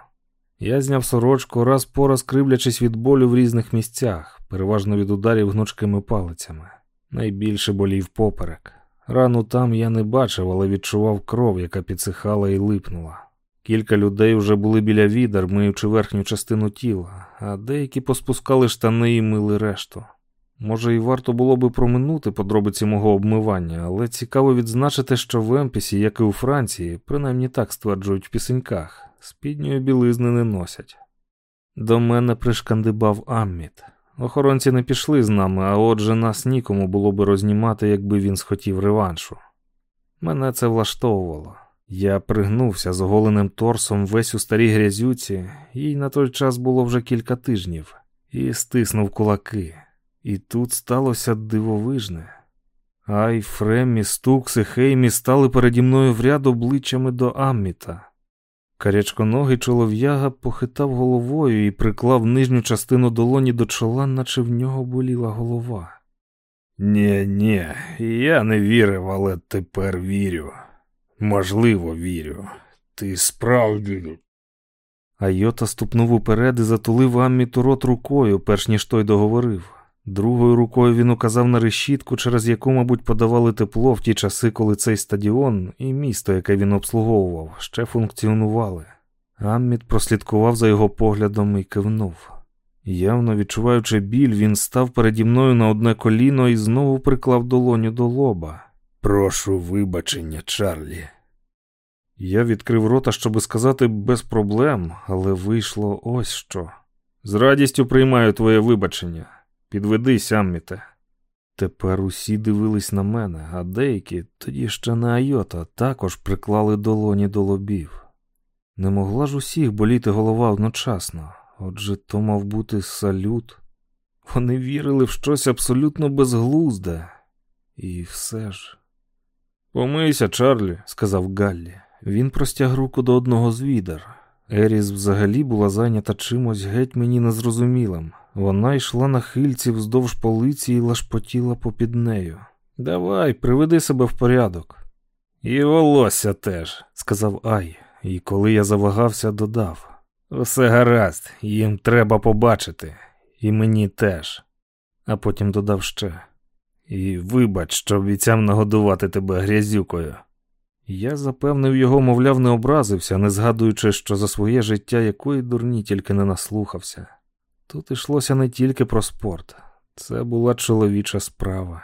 Я зняв сорочку, раз по раз кривлячись від болю в різних місцях, переважно від ударів гнучкими палицями. Найбільше болів поперек. Рану там я не бачив, але відчував кров, яка підсихала і липнула. Кілька людей вже були біля відер, миючи верхню частину тіла, а деякі поспускали штани і мили решту. Може, і варто було би проминути подробиці мого обмивання, але цікаво відзначити, що в Емпісі, як і у Франції, принаймні так стверджують в пісеньках, спідньої білизни не носять. До мене пришкандибав Амміт. Охоронці не пішли з нами, а отже, нас нікому було би рознімати, якби він схотів реваншу. Мене це влаштовувало. Я пригнувся з оголеним торсом весь у старій грязюці, їй на той час було вже кілька тижнів, і стиснув кулаки. І тут сталося дивовижне. Ай, Фреммі, Стукс і Хеймі стали переді мною в ряд обличчями до Амміта. Карячконогий чолов'яга похитав головою і приклав нижню частину долоні до чола, наче в нього боліла голова. Нє, нє, я не вірив, але тепер вірю. Можливо, вірю. Ти справді. Айота ступнув уперед і затулив Амміту рот рукою, перш ніж той договорив. Другою рукою він указав на решітку, через яку, мабуть, подавали тепло в ті часи, коли цей стадіон і місто, яке він обслуговував, ще функціонували. Амміт прослідкував за його поглядом і кивнув. Явно відчуваючи біль, він став переді мною на одне коліно і знову приклав долоню до лоба. Прошу вибачення, Чарлі. Я відкрив рота, щоби сказати без проблем, але вийшло ось що. З радістю приймаю твоє вибачення. Підведи, Сямміте. Тепер усі дивились на мене, а деякі, тоді ще на Айота, також приклали долоні до лобів. Не могла ж усіх боліти голова одночасно, отже, то мав бути салют. Вони вірили в щось абсолютно безглузде. І все ж. Помийся, Чарлі, сказав Галлі. Він простяг руку до одного з відер. Еріс взагалі була зайнята чимось геть мені незрозумілим. Вона йшла на хильці вздовж полиці і лашпотіла попід нею. Давай, приведи себе в порядок. І волосся теж, сказав Ай, і коли я завагався, додав. Усе гаразд, їм треба побачити, і мені теж. А потім додав ще. І вибач, що обіцяв нагодувати тебе грязюкою. Я запевнив його, мовляв, не образився, не згадуючи, що за своє життя якої дурні тільки не наслухався. Тут йшлося не тільки про спорт, це була чоловіча справа.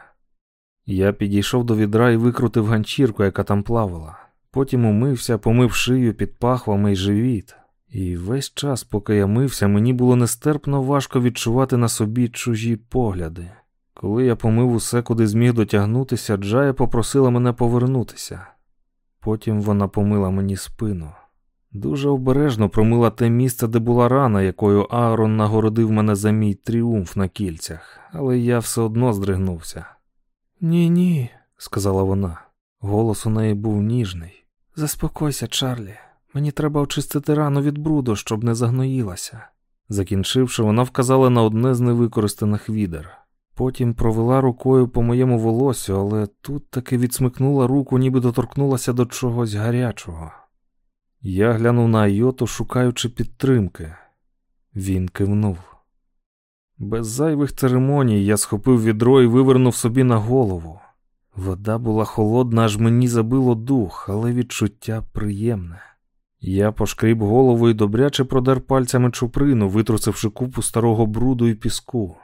Я підійшов до відра і викрутив ганчірку, яка там плавала. Потім умився, помив шию під пахвами й живіт. І весь час, поки я мився, мені було нестерпно важко відчувати на собі чужі погляди. Коли я помив усе, куди зміг дотягнутися, Джая попросила мене повернутися. Потім вона помила мені спину. Дуже обережно промила те місце, де була рана, якою Аарон нагородив мене за мій тріумф на кільцях, але я все одно здригнувся. Ні, ні, сказала вона. Голос у неї був ніжний. Заспокойся, Чарлі, мені треба очистити рану від бруду, щоб не загноїлася. Закінчивши, вона вказала на одне з невикористаних відер. Потім провела рукою по моєму волосю, але тут таки відсмикнула руку, ніби доторкнулася до чогось гарячого. Я глянув на Айоту, шукаючи підтримки. Він кивнув. Без зайвих церемоній я схопив відро і вивернув собі на голову. Вода була холодна, аж мені забило дух, але відчуття приємне. Я пошкріб голову і добряче продер пальцями чуприну, витрусивши купу старого бруду і піску.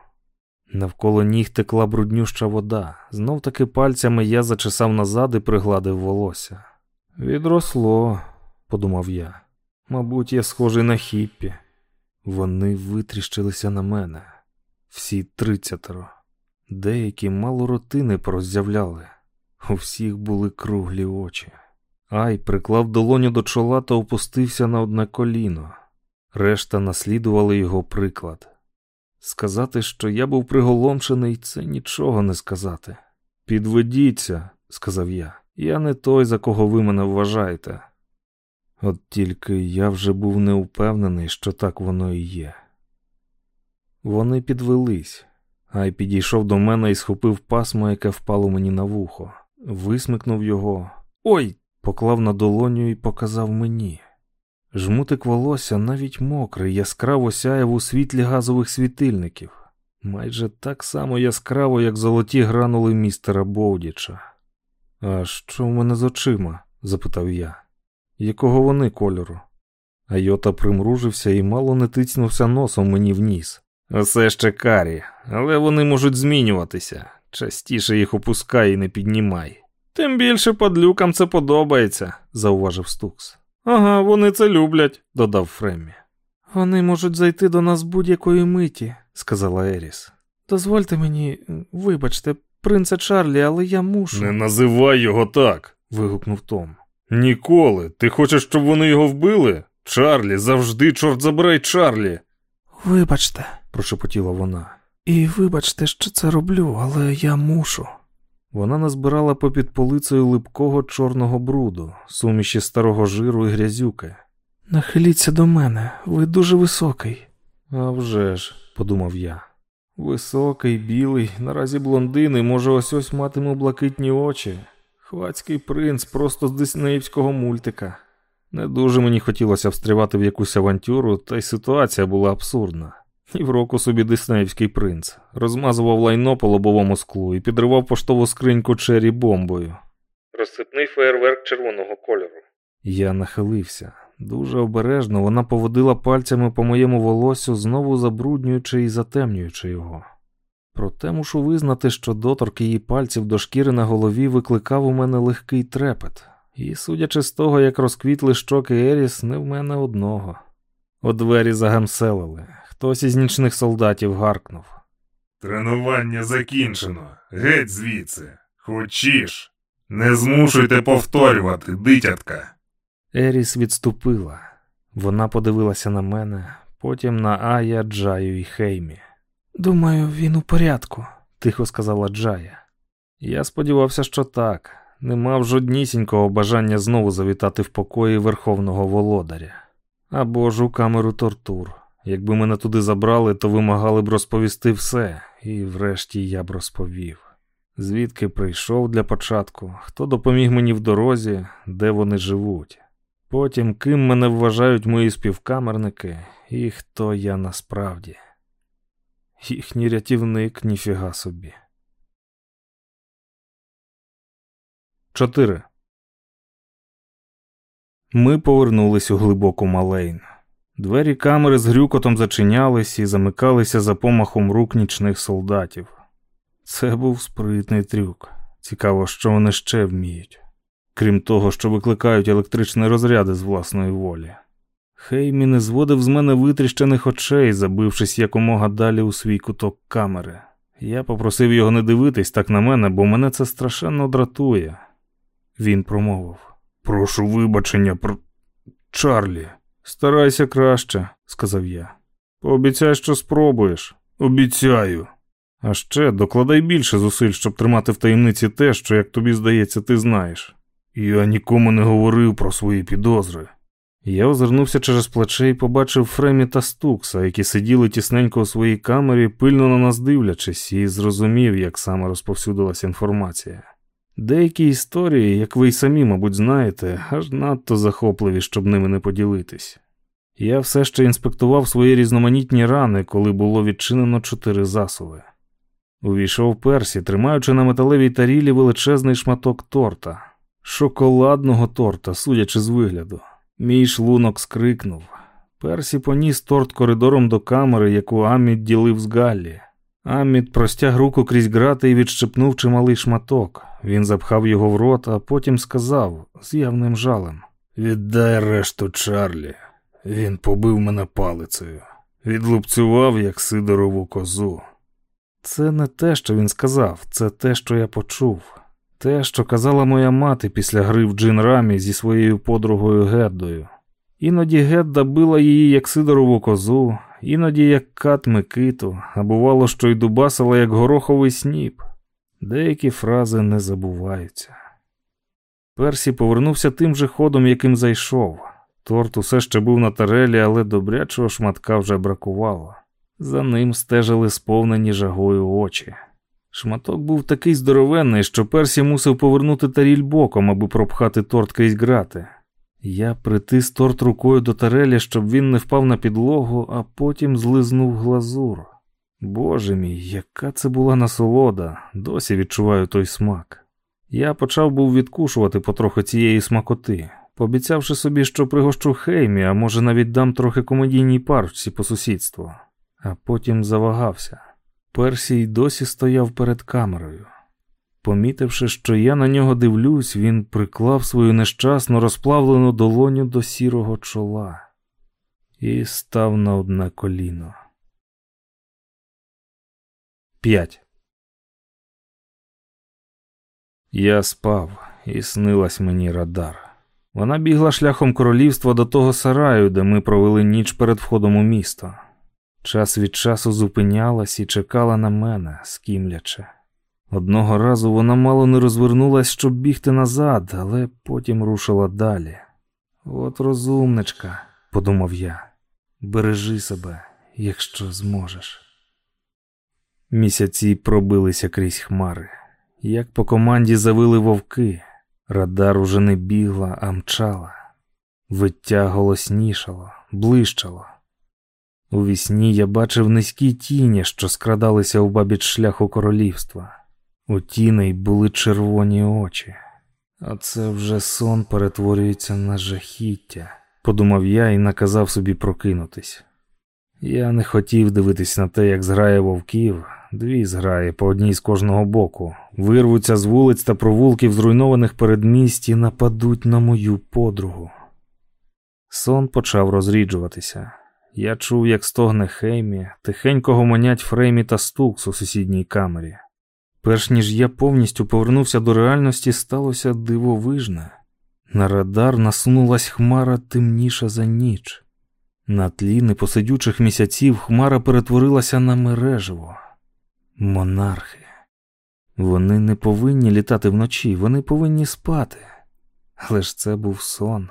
Навколо ніг текла бруднюща вода. Знов таки пальцями я зачесав назад і пригладив волосся. Відросло, подумав я. Мабуть, я схожий на хіппі. Вони витріщилися на мене, всі тридцятеро. Деякі мало ротини пороззявляли, у всіх були круглі очі. Ай приклав долоню до чола та опустився на одне коліно. Решта наслідували його приклад. Сказати, що я був приголомшений, це нічого не сказати. Підведіться, сказав я, я не той, за кого ви мене вважаєте. От тільки я вже був не упевнений, що так воно і є. Вони підвелись, Ай підійшов до мене і схопив пасмо, яке впало мені на вухо, висмикнув його. Ой! поклав на долоню і показав мені. Жмутик волосся навіть мокрий, яскраво сяяв у світлі газових світильників, майже так само яскраво, як золоті гранули містера Боудіча. А що в мене з очима? запитав я. Якого вони кольору? Айота примружився і мало не тицнувся носом мені в ніс. Усе ще карі, але вони можуть змінюватися. Частіше їх опускай і не піднімай. Тим більше падлюкам це подобається, зауважив Стукс. Ага, вони це люблять, додав Фреммі. Вони можуть зайти до нас будь-якої миті, сказала Еріс. Дозвольте мені, вибачте, принце Чарлі, але я мушу. Не називай його так. вигукнув Том. Ніколи. Ти хочеш, щоб вони його вбили? Чарлі, завжди, чорт забирай Чарлі. Вибачте, прошепотіла вона. І вибачте, що це роблю, але я мушу. Вона назбирала попід полицею липкого чорного бруду, суміші старого жиру і грязюки. Нахиліться до мене, ви дуже високий. «А вже ж», – подумав я. Високий, білий, наразі блондин і може ось ось матиму блакитні очі. Хвацький принц просто з диснеївського мультика. Не дуже мені хотілося встрівати в якусь авантюру, та й ситуація була абсурдна. І в року собі диснеївський принц розмазував лайно по лобовому склу і підривав поштову скриньку чері бомбою. Розсипний феєрверк червоного кольору. Я нахилився. Дуже обережно вона поводила пальцями по моєму волосю, знову забруднюючи і затемнюючи його. Проте мушу визнати, що доторк її пальців до шкіри на голові викликав у мене легкий трепет, і, судячи з того, як розквітли щоки Еріс, не в мене одного. У двері загамселили. Хтось із нічних солдатів гаркнув. Тренування закінчено. Геть звідси. Хочеш. Не змушуйте повторювати, дитятка. Еріс відступила. Вона подивилася на мене, потім на Ая, Джаю і Хеймі. Думаю, він у порядку, тихо сказала Джая. Я сподівався, що так. Не мав жоднісінького бажання знову завітати в покої Верховного Володаря або ж у камеру тортур. Якби мене туди забрали, то вимагали б розповісти все, і врешті я б розповів. Звідки прийшов для початку, хто допоміг мені в дорозі, де вони живуть. Потім ким мене вважають мої співкамерники і хто я насправді. Їхній рятівник ніфіга собі. 4. Ми повернулись у глибоку малейн. Двері камери з грюкотом зачинялись і замикалися за помахом рук нічних солдатів. Це був спритний трюк. Цікаво, що вони ще вміють, крім того, що викликають електричні розряди з власної волі. Хеймі не зводив з мене витріщених очей, забившись якомога далі у свій куток камери. Я попросив його не дивитись так на мене, бо мене це страшенно дратує. Він промовив: Прошу вибачення, про Чарлі. Старайся краще, сказав я. Пообіцяй, що спробуєш. Обіцяю. А ще докладай більше зусиль, щоб тримати в таємниці те, що, як тобі здається, ти знаєш. Я нікому не говорив про свої підозри. Я озирнувся через плече і побачив Фремі та Стукса, які сиділи тісненько у своїй камері, пильно на нас дивлячись, і зрозумів, як саме розповсюдилася інформація. Деякі історії, як ви й самі, мабуть, знаєте, аж надто захопливі, щоб ними не поділитись. Я все ще інспектував свої різноманітні рани, коли було відчинено чотири засуви. Увійшов Персі, тримаючи на металевій тарілі величезний шматок торта, шоколадного торта, судячи з вигляду. Мій шлунок скрикнув. Персі поніс торт коридором до камери, яку Аміт ділив з Галлі. Аміт простяг руку крізь грати і відщепнув чималий шматок. Він запхав його в рот, а потім сказав з явним жалем: Віддай решту Чарлі. Він побив мене палицею, відлупцював, як Сидорову козу. Це не те, що він сказав, це те, що я почув. Те, що казала моя мати після гри в джин рамі зі своєю подругою Геддою. Іноді Гедда била її як Сидорову козу, іноді як кат Микиту, а бувало, що й дубасила як гороховий сніп. Деякі фрази не забуваються. Персі повернувся тим же ходом, яким зайшов. Торт усе ще був на тарелі, але добрячого шматка вже бракувало. За ним стежили сповнені жагою очі. Шматок був такий здоровенний, що Персі мусив повернути таріль боком, аби пропхати торт крізь грати. Я притис торт рукою до тарелі, щоб він не впав на підлогу, а потім злизнув глазур. Боже мій, яка це була насолода, досі відчуваю той смак. Я почав був відкушувати потроху цієї смакоти, пообіцявши собі, що пригощу Хеймі, а може навіть дам трохи комедійній парочці по сусідству, а потім завагався. Персій досі стояв перед камерою. Помітивши, що я на нього дивлюсь, він приклав свою нещасну розплавлену долоню до сірого чола і став на одне коліно. 5. Я спав, і снилась мені радар. Вона бігла шляхом королівства до того сараю, де ми провели ніч перед входом у місто. Час від часу зупинялась і чекала на мене, скімляче. Одного разу вона мало не розвернулась, щоб бігти назад, але потім рушила далі. От розумничка, подумав я, бережи себе, якщо зможеш. Місяці пробилися крізь хмари. Як по команді завили вовки, радар уже не бігла, а мчала. Виття голоснішало, блищало. У вісні я бачив низькі тіні, що скрадалися у бабіч шляху королівства. У тіней були червоні очі. А це вже сон перетворюється на жахіття, подумав я і наказав собі прокинутись. Я не хотів дивитись на те, як зграє вовків, дві зграї по одній з кожного боку, вирвуться з вулиць та провулків зруйнованих передмість і нападуть на мою подругу. Сон почав розріджуватися. Я чув, як стогне Хеймі, тихенько гомонять Фреймі та Стукс у сусідній камері. Перш ніж я повністю повернувся до реальності, сталося дивовижне. На радар насунулась хмара темніша за ніч. На тлі непосидючих місяців хмара перетворилася на мереживо. Монархи. Вони не повинні літати вночі, вони повинні спати. Але ж це був сон.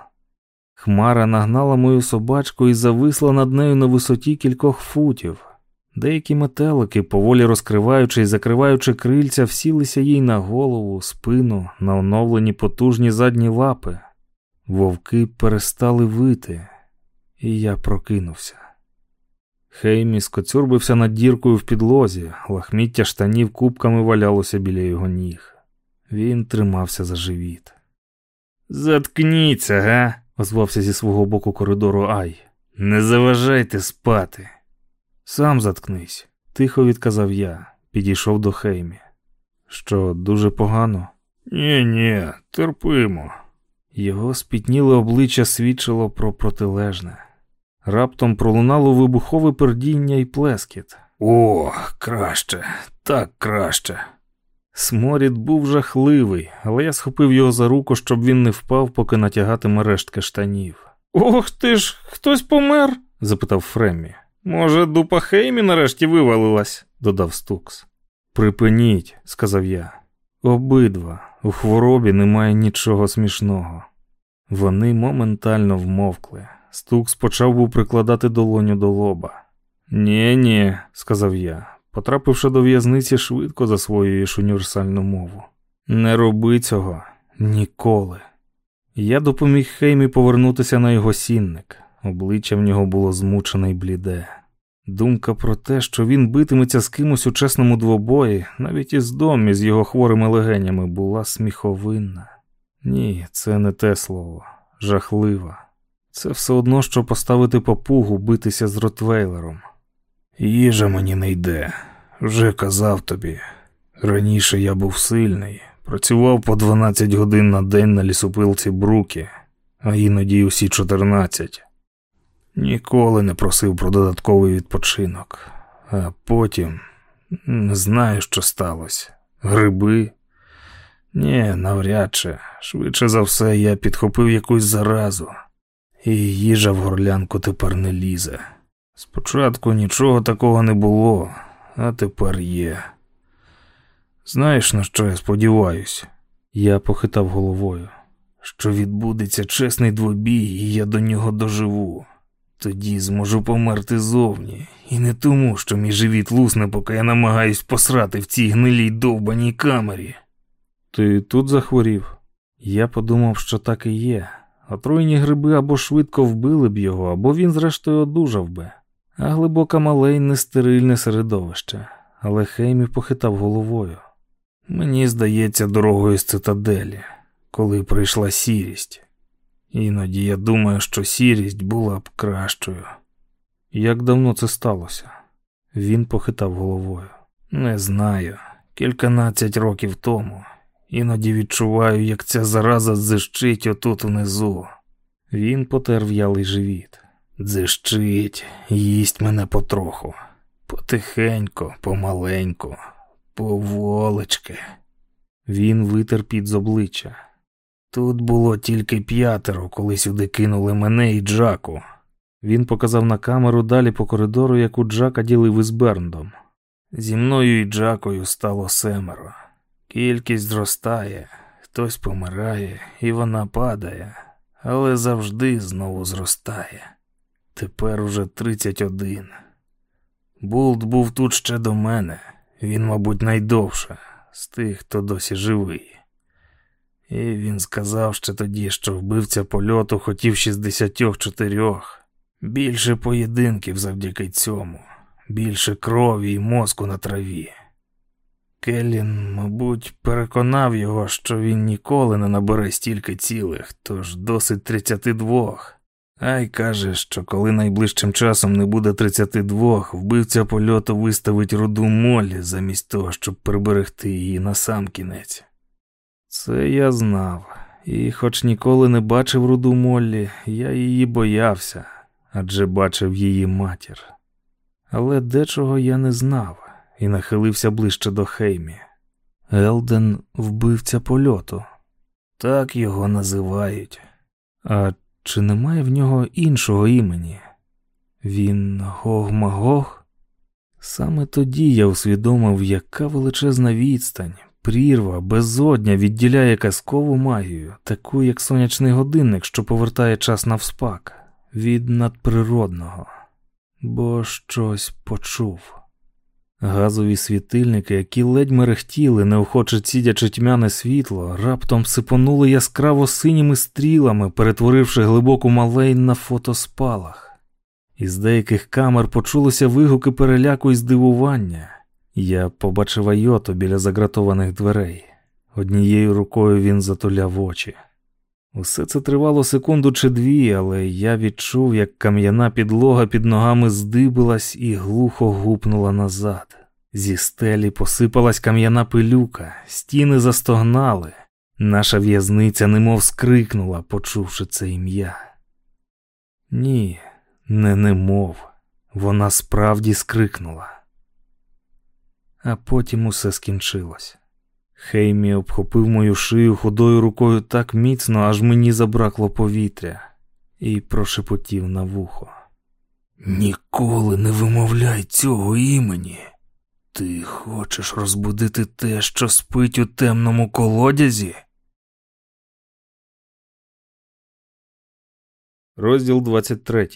Хмара нагнала мою собачку і зависла над нею на висоті кількох футів. Деякі метелики, поволі розкриваючи і закриваючи крильця, всілися їй на голову, спину, на оновлені потужні задні лапи. Вовки перестали вити, і я прокинувся. Хеймі скоцюрбився над діркою в підлозі, лахміття штанів кубками валялося біля його ніг. Він тримався за живіт. Заткніться, га? Озвався зі свого боку коридору Ай. Не заважайте спати. Сам заткнись, тихо відказав я, підійшов до Хеймі. Що, дуже погано? Ні, ні, терпимо. Його спітніле обличчя свідчило про протилежне. Раптом пролунало вибухове пердіння і плескіт. О, краще, так краще. Сморід був жахливий, але я схопив його за руку, щоб він не впав, поки натягатиме рештки штанів. Ох ти ж, хтось помер? запитав Фремі. Може, дупа Хеймі нарешті вивалилась, додав Стукс. Припиніть, сказав я. Обидва, у хворобі немає нічого смішного. Вони моментально вмовкли. Стукс почав був прикладати долоню до лоба. Нє, ні, сказав я, потрапивши до в'язниці, швидко засвоюєш універсальну мову. Не роби цього ніколи. Я допоміг Хеймі повернутися на його сінник. Обличчя в нього було змучене й бліде. Думка про те, що він битиметься з кимось у чесному двобої, навіть із домі з його хворими легенями, була сміховинна. Ні, це не те слово, жахлива. Це все одно, що поставити попугу битися з Ротвейлером. Їжа мені не йде, вже казав тобі. Раніше я був сильний, працював по 12 годин на день на лісопилці Бруки, а іноді усі 14. Ніколи не просив про додатковий відпочинок, а потім не знаю, що сталося. Гриби? Ні, навряд чи. Швидше за все, я підхопив якусь заразу, і їжа в горлянку тепер не лізе. Спочатку нічого такого не було, а тепер є. Знаєш, на що я сподіваюся? Я похитав головою, що відбудеться чесний двобій, і я до нього доживу. Тоді зможу померти зовні, і не тому, що мій живіт лусне, поки я намагаюсь посрати в цій гнилій довбаній камері. Ти тут захворів? Я подумав, що так і є. Отруйні гриби або швидко вбили б його, або він, зрештою, одужав би. А глибока малей не стерильне середовище, але Хеймі похитав головою. Мені здається, дорогою з цитаделі, коли прийшла сірість. Іноді я думаю, що сірість була б кращою. Як давно це сталося? Він похитав головою. Не знаю. Кільканадцять років тому. Іноді відчуваю, як ця зараза дзищить отут внизу. Він потер в'ялий живіт. Дзищить, їсть мене потроху. Потихенько, помаленьку, поволечки. Він витер під з обличчя. Тут було тільки п'ятеро, коли сюди кинули мене і Джаку. Він показав на камеру далі по коридору, яку Джака ділив із Берндом. Зі мною і Джакою стало семеро. Кількість зростає, хтось помирає, і вона падає, але завжди знову зростає. Тепер уже 31. Булт був тут ще до мене, він, мабуть, найдовше з тих, хто досі живий. І він сказав ще тоді, що вбивця польоту хотів 64. Більше поєдинків завдяки цьому, більше крові і мозку на траві. Келлін, мабуть, переконав його, що він ніколи не набере стільки цілих, тож досить 32. Ай каже, що коли найближчим часом не буде 32, вбивця польоту виставить руду молі замість того, щоб приберегти її на сам кінець. Це я знав, і, хоч ніколи не бачив руду Моллі, я її боявся, адже бачив її матір. Але дечого я не знав і нахилився ближче до Хеймі. Елден вбивця польоту. Так його називають. А чи немає в нього іншого імені? Він Гог-Магог? Саме тоді я усвідомив, яка величезна відстань, прірва, безодня відділяє казкову магію, таку як сонячний годинник, що повертає час навспак, від надприродного, бо щось почув. Газові світильники, які ледь мерехтіли, неохоче цідячи тьмяне світло, раптом сипонули яскраво синіми стрілами, перетворивши глибоку малейн на фотоспалах. Із деяких камер почулося вигуки переляку і здивування. Я побачив Айото біля загратованих дверей. Однією рукою він затуляв очі. Усе це тривало секунду чи дві, але я відчув, як кам'яна підлога під ногами здибилась і глухо гупнула назад. Зі стелі посипалась кам'яна пилюка, стіни застогнали. Наша в'язниця немов скрикнула, почувши це ім'я. Ні, не немов. Вона справді скрикнула. А потім усе скінчилось. Хеймі обхопив мою шию худою рукою так міцно, аж мені забракло повітря, і прошепотів на вухо. Ніколи не вимовляй цього імені. Ти хочеш розбудити те, що спить у темному колодязі? Розділ 23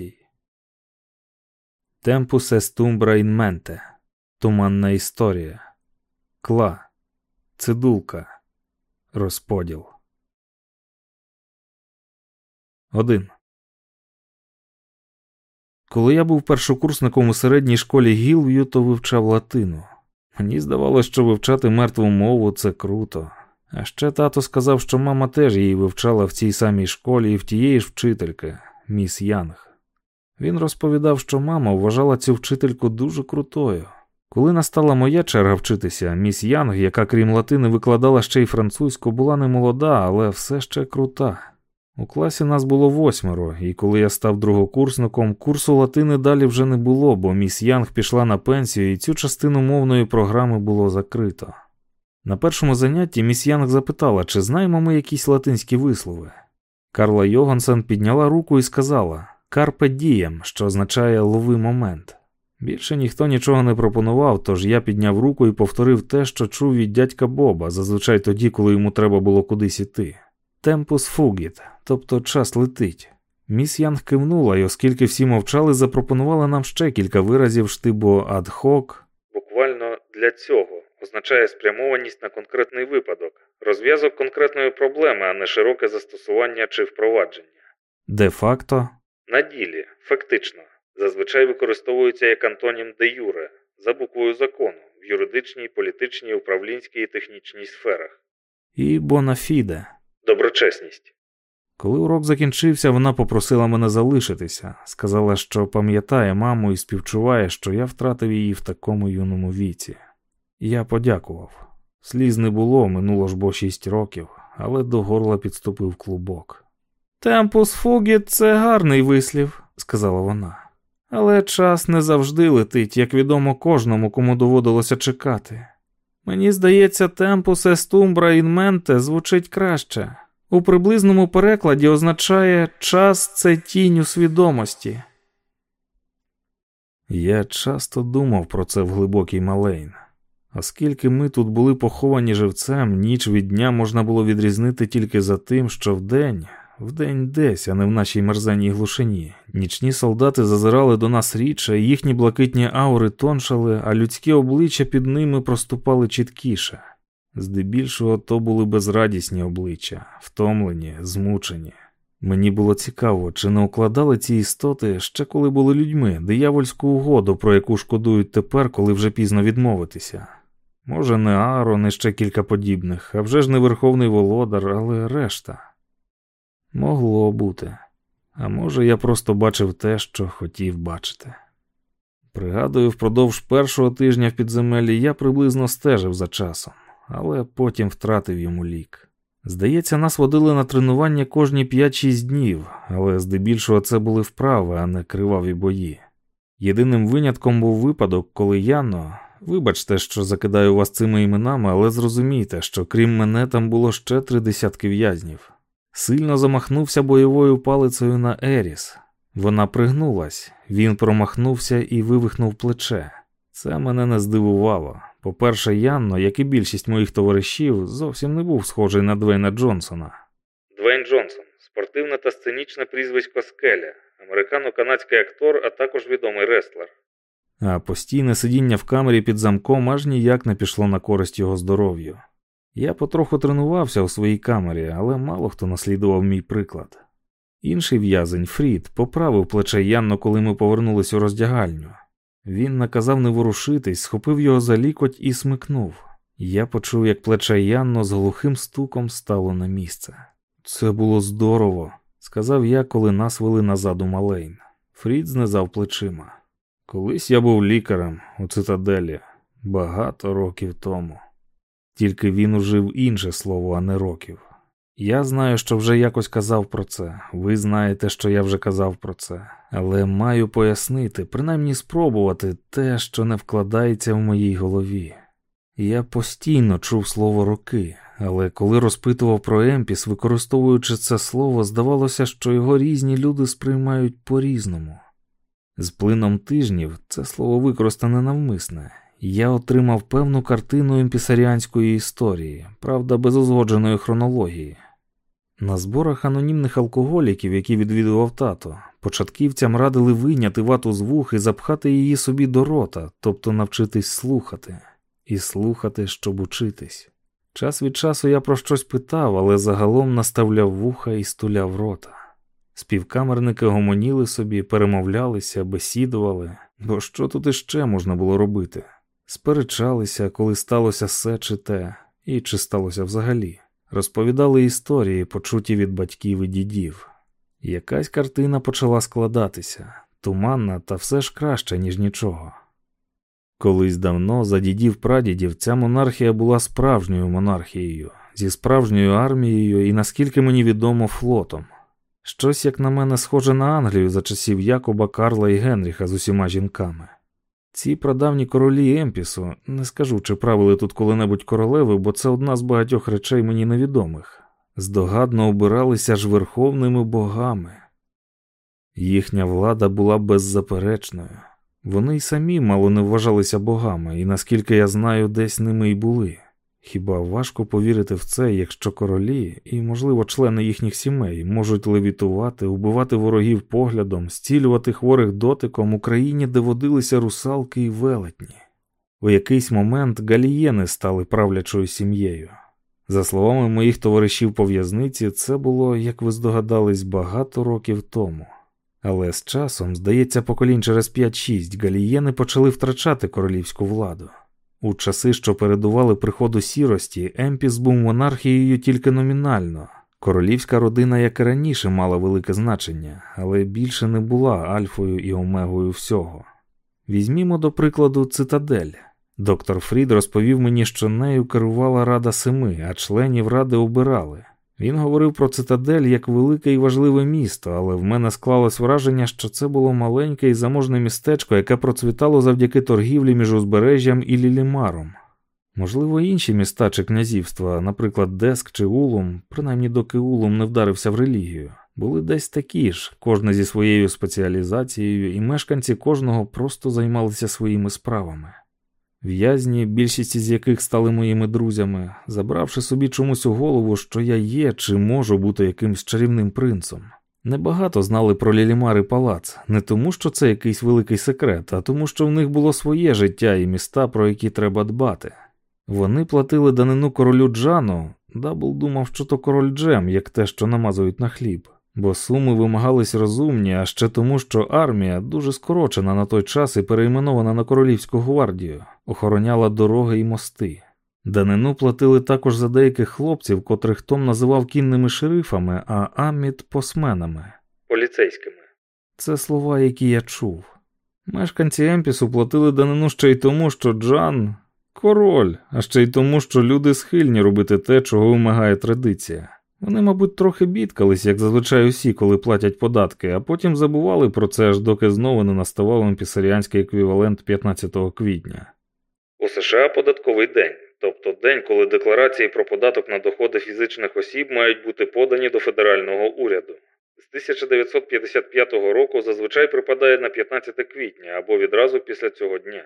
Темпус естумбра інменте. Туманна історія. Кла. Цидулка. Розподіл. 1. Коли я був першокурсником у середній школі Гілв'ю, то вивчав латину. Мені здавалося, що вивчати мертву мову це круто. А ще тато сказав, що мама теж її вивчала в цій самій школі і в тієї ж вчительки, міс Янг. Він розповідав, що мама вважала цю вчительку дуже крутою. Коли настала моя черга вчитися, міс Янг, яка крім латини викладала ще й французьку, була не молода, але все ще крута. У класі нас було восьмеро, і коли я став другокурсником, курсу латини далі вже не було, бо міс Янг пішла на пенсію, і цю частину мовної програми було закрито. На першому занятті міс Янг запитала, чи знаємо ми якісь латинські вислови. Карла Йогансен підняла руку і сказала Карпе дієм, що означає лови момент. Більше ніхто нічого не пропонував, тож я підняв руку і повторив те, що чув від дядька Боба, зазвичай тоді, коли йому треба було кудись іти. Темпус фугіт, тобто час летить. Міс Янг кивнула, і оскільки всі мовчали, запропонувала нам ще кілька виразів штибу адхок. Буквально для цього означає спрямованість на конкретний випадок, розв'язок конкретної проблеми, а не широке застосування чи впровадження. Де-факто. На ділі, фактично, зазвичай використовується як антонім де юре, за буквою закону, в юридичній, політичній, управлінській і технічній сферах. І бонафіде. Доброчесність. Коли урок закінчився, вона попросила мене залишитися, сказала, що пам'ятає маму і співчуває, що я втратив її в такому юному віці. Я подякував. Сліз не було, минуло ж бо шість років, але до горла підступив клубок. Темпус фугіт це гарний вислів, сказала вона. Але час не завжди летить, як відомо кожному, кому доводилося чекати. Мені здається, темпус естумбра інменте звучить краще. У приблизному перекладі означає час це тінь у свідомості. Я часто думав про це в глибокій малейн. Оскільки ми тут були поховані живцем, ніч від дня можна було відрізнити тільки за тим, що вдень, вдень десь, а не в нашій мерзенній глушині, нічні солдати зазирали до нас рідше, їхні блакитні аури тоншали, а людські обличчя під ними проступали чіткіше. Здебільшого то були безрадісні обличчя, втомлені, змучені. Мені було цікаво, чи не укладали ці істоти ще коли були людьми, диявольську угоду, про яку шкодують тепер, коли вже пізно відмовитися. Може, не Аарон і ще кілька подібних, а вже ж не верховний володар, але решта. Могло бути. А може, я просто бачив те, що хотів бачити. Пригадую, впродовж першого тижня в підземеллі я приблизно стежив за часом, але потім втратив йому лік. Здається, нас водили на тренування кожні 5-6 днів, але здебільшого це були вправи, а не криваві бої. Єдиним винятком був випадок, коли Яно, вибачте, що закидаю вас цими іменами, але зрозумійте, що крім мене там було ще три десятки в'язнів. Сильно замахнувся бойовою палицею на Еріс. Вона пригнулась, він промахнувся і вивихнув плече. Це мене не здивувало. По-перше, Янно, як і більшість моїх товаришів, зовсім не був схожий на Двейна Джонсона. Двейн Джонсон спортивне та сценічне прізвисько Скеля, американо-канадський актор, а також відомий рестлер. А постійне сидіння в камері під замком аж ніяк не пішло на користь його здоров'ю. Я потроху тренувався у своїй камері, але мало хто наслідував мій приклад. Інший в'язень, Фрід, поправив плече Янно, коли ми повернулись у роздягальню. Він наказав не ворушитись, схопив його за лікоть і смикнув. Я почув, як плече Янно з глухим стуком стало на місце. Це було здорово, сказав я, коли нас вели назад у Малейн. Фрід знизав плечима. Колись я був лікарем у цитаделі багато років тому. Тільки він ужив інше слово, а не років. Я знаю, що вже якось казав про це. Ви знаєте, що я вже казав про це, але маю пояснити, принаймні спробувати те, що не вкладається в моїй голові. Я постійно чув слово роки, але коли розпитував про Емпіс, використовуючи це слово, здавалося, що його різні люди сприймають по-різному. З плином тижнів це слово використане навмисне. Я отримав певну картину емпісаріанської історії, правда, без узгодженої хронології. На зборах анонімних алкоголіків, які відвідував тато, початківцям радили вийняти вату з вух і запхати її собі до рота, тобто навчитись слухати, і слухати, щоб учитись. Час від часу я про щось питав, але загалом наставляв вуха і стуляв рота. Співкамерники гомоніли собі, перемовлялися, бесідували, бо що тут іще можна було робити? Сперечалися, коли сталося все чи те, і чи сталося взагалі. Розповідали історії, почуті від батьків і дідів. Якась картина почала складатися, туманна та все ж краще, ніж нічого. Колись давно за дідів прадідів ця монархія була справжньою монархією, зі справжньою армією і, наскільки мені відомо, флотом. Щось, як на мене, схоже на Англію за часів Якоба, Карла і Генріха з усіма жінками. Ці прадавні королі Емпісу, не скажу, чи правили тут коли-небудь королеви, бо це одна з багатьох речей мені невідомих, здогадно обиралися ж верховними богами. Їхня влада була беззаперечною. Вони й самі мало не вважалися богами, і наскільки я знаю, десь ними й були. Хіба важко повірити в це, якщо королі і, можливо, члени їхніх сімей можуть левітувати, убивати ворогів поглядом, зцілювати хворих дотиком у країні, де водилися русалки і велетні? У якийсь момент галієни стали правлячою сім'єю. За словами моїх товаришів по в'язниці, це було, як ви здогадались, багато років тому. Але з часом, здається, поколінь через 5-6 галієни почали втрачати королівську владу. У часи, що передували приходу сірості, Емпіс був монархією тільки номінально. Королівська родина, як і раніше, мала велике значення, але більше не була альфою і омегою всього. Візьмімо, до прикладу, цитадель. Доктор Фрід розповів мені, що нею керувала Рада Семи, а членів ради обирали. Він говорив про цитадель як велике і важливе місто, але в мене склалось враження, що це було маленьке і заможне містечко, яке процвітало завдяки торгівлі між узбережжям і Лілімаром. Можливо, інші міста чи князівства, наприклад, Деск чи Улум, принаймні доки Улум не вдарився в релігію, були десь такі ж, кожне зі своєю спеціалізацією, і мешканці кожного просто займалися своїми справами. В'язні, більшість із яких стали моїми друзями, забравши собі чомусь у голову, що я є чи можу бути якимсь чарівним принцем. Небагато знали про Лілімар і палац, не тому, що це якийсь великий секрет, а тому, що в них було своє життя і міста, про які треба дбати. Вони платили данину королю Джану, Дабл думав, що то король Джем, як те, що намазують на хліб бо суми вимагались розумні, а ще тому, що армія, дуже скорочена на той час і перейменована на королівську гвардію, охороняла дороги і мости. Данину платили також за деяких хлопців, котрих Том називав кінними шерифами, а Аміт посменами. поліцейськими. Це слова, які я чув. Мешканці Емпісу платили данину ще й тому, що Джан король, а ще й тому, що люди схильні робити те, чого вимагає традиція. Вони, мабуть, трохи бідкались, як зазвичай усі, коли платять податки, а потім забували про це, аж доки знову не наставав емпісаріанський еквівалент 15 квітня. У США податковий день, тобто день, коли декларації про податок на доходи фізичних осіб мають бути подані до федерального уряду. З 1955 року зазвичай припадає на 15 квітня або відразу після цього дня.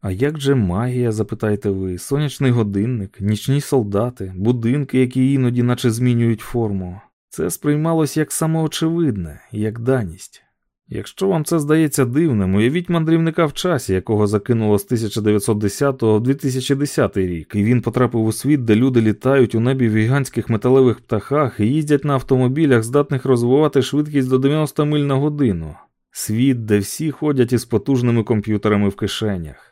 А як же магія, запитаєте ви, сонячний годинник, нічні солдати, будинки, які іноді наче змінюють форму. Це сприймалось як самоочевидне, як даність. Якщо вам це здається дивним, уявіть мандрівника в часі, якого закинуло з 1910 в 2010 рік, і він потрапив у світ, де люди літають у небі в гігантських металевих птахах і їздять на автомобілях, здатних розвивати швидкість до 90 миль на годину. Світ, де всі ходять із потужними комп'ютерами в кишенях.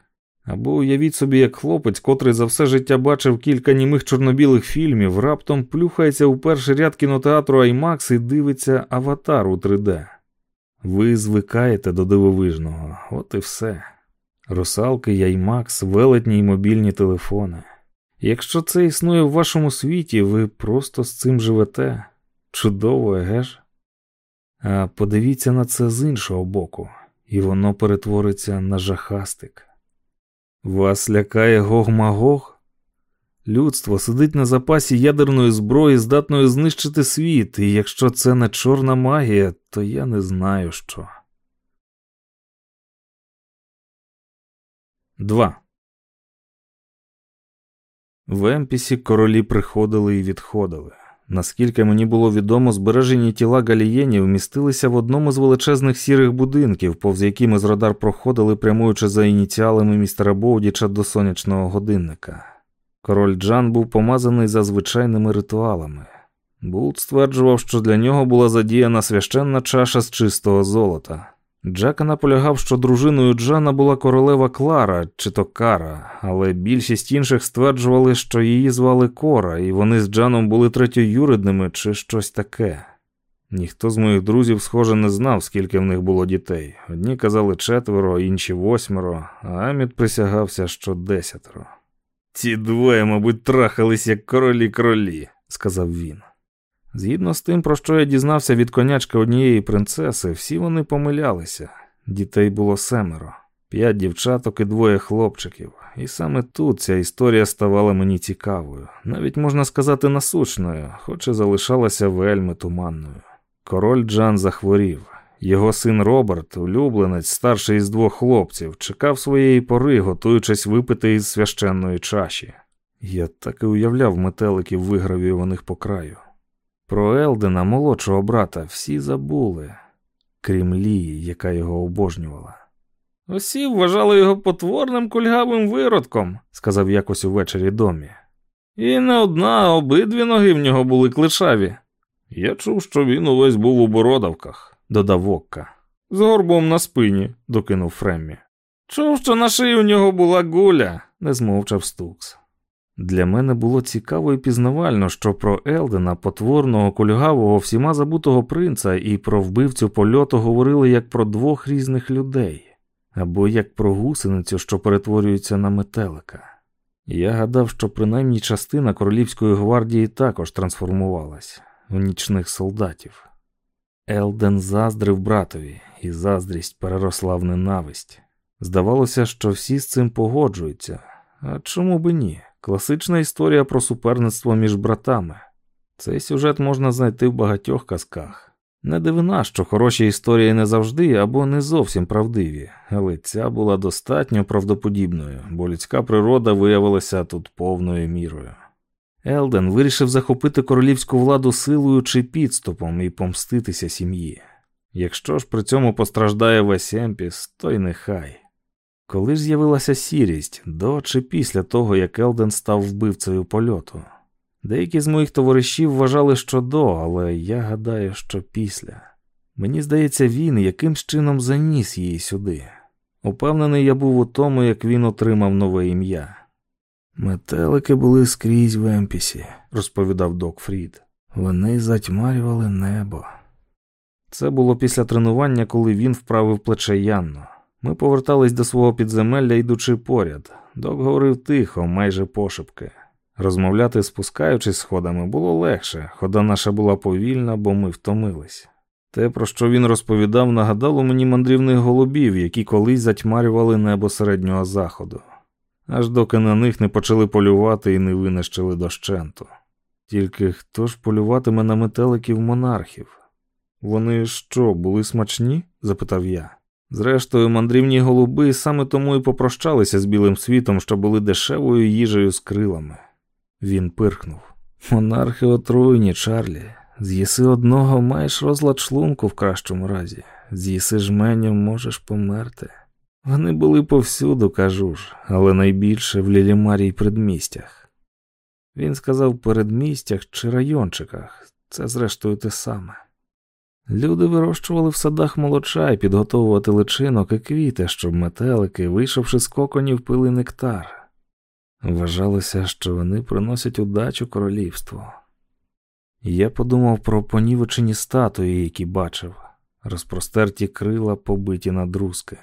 Або уявіть собі, як хлопець, котрий за все життя бачив кілька німих чорнобілих фільмів, раптом плюхається у перший ряд кінотеатру IMAX і дивиться аватар у 3D. Ви звикаєте до дивовижного, от і все. Русалки, Яймакс, велетні й мобільні телефони. Якщо це існує в вашому світі, ви просто з цим живете. Чудово, еге ж? А подивіться на це з іншого боку, і воно перетвориться на жахастик. Вас лякає Гог-Магог? Людство сидить на запасі ядерної зброї, здатної знищити світ, і якщо це не чорна магія, то я не знаю що. 2. В Емпісі королі приходили і відходили. Наскільки мені було відомо, збережені тіла галієнів містилися в одному з величезних сірих будинків, повз які ми з радар проходили, прямуючи за ініціалами містера Боудіча до сонячного годинника. Король Джан був помазаний за звичайними ритуалами. Булт стверджував, що для нього була задіяна священна чаша з чистого золота. Джека наполягав, що дружиною Джана була королева Клара чи то Кара, але більшість інших стверджували, що її звали Кора, і вони з Джаном були третьоюридними чи щось таке. Ніхто з моїх друзів, схоже, не знав, скільки в них було дітей. Одні казали четверо, інші восьмеро, а Аміт присягався, що десятеро. Ці двоє, мабуть, трахались як королі кролі, сказав він. Згідно з тим, про що я дізнався від конячки однієї принцеси, всі вони помилялися. Дітей було семеро, п'ять дівчаток і двоє хлопчиків. І саме тут ця історія ставала мені цікавою, навіть можна сказати насущною, хоч і залишалася вельми туманною. Король Джан захворів. Його син Роберт, улюбленець, старший із двох хлопців, чекав своєї пори, готуючись випити із священної чаші. Я так і уявляв метеликів вигравіюваних по краю. Про Елдена, молодшого брата, всі забули, крім Лії, яка його обожнювала. Усі вважали його потворним кульгавим виродком, сказав якось увечері домі. І не одна, а обидві ноги в нього були клишаві. Я чув, що він увесь був у бородавках, додав Вокка. З горбом на спині, докинув Фреммі. Чув, що на шиї у нього була гуля, не змовчав Стукс. Для мене було цікаво і пізнавально, що про Елдена, потворного, кульгавого, всіма забутого принца і про вбивцю польоту говорили як про двох різних людей, або як про гусеницю, що перетворюється на метелика. Я гадав, що принаймні частина королівської гвардії також трансформувалась в нічних солдатів. Елден заздрив братові, і заздрість переросла в ненависть. Здавалося, що всі з цим погоджуються, а чому би ні? Класична історія про суперництво між братами. Цей сюжет можна знайти в багатьох казках. Не дивина, що хороші історії не завжди або не зовсім правдиві, але ця була достатньо правдоподібною, бо людська природа виявилася тут повною мірою. Елден вирішив захопити королівську владу силою чи підступом і помститися сім'ї. Якщо ж при цьому постраждає весь Емпіс, то й нехай. Коли ж з'явилася сірість до чи після того, як Елден став вбивцею польоту? Деякі з моїх товаришів вважали, що до, але я гадаю, що після. Мені здається, він якимсь чином заніс її сюди. Упевнений я був у тому, як він отримав нове ім'я. Метелики були скрізь в Емпісі, розповідав док Фрід. Вони затьмарювали небо. Це було після тренування, коли він вправив плече Янну. Ми повертались до свого підземелля, йдучи поряд. Док говорив тихо, майже пошепки. Розмовляти, спускаючись сходами, було легше, хода наша була повільна, бо ми втомились. Те, про що він розповідав, нагадало мені мандрівних голубів, які колись затьмарювали небо середнього заходу, аж доки на них не почали полювати і не винищили дощенту. Тільки хто ж полюватиме на метеликів монархів? Вони що, були смачні? запитав я. Зрештою, мандрівні голуби саме тому і попрощалися з білим світом, що були дешевою їжею з крилами. Він пирхнув. Монархи отруйні, Чарлі. З'їси одного, маєш розлад шлунку в кращому разі, з'їси жменю, можеш померти. Вони були повсюду, кажу ж, але найбільше в лілімарій предмістях. Він сказав передмістях чи райончиках, це зрештою те саме. Люди вирощували в садах молоча і підготовувати личинок і квіти, щоб метелики, вийшовши з коконів, пили нектар. Вважалося, що вони приносять удачу королівству. Я подумав про понівечені статуї, які бачив, розпростерті крила, побиті на друзки.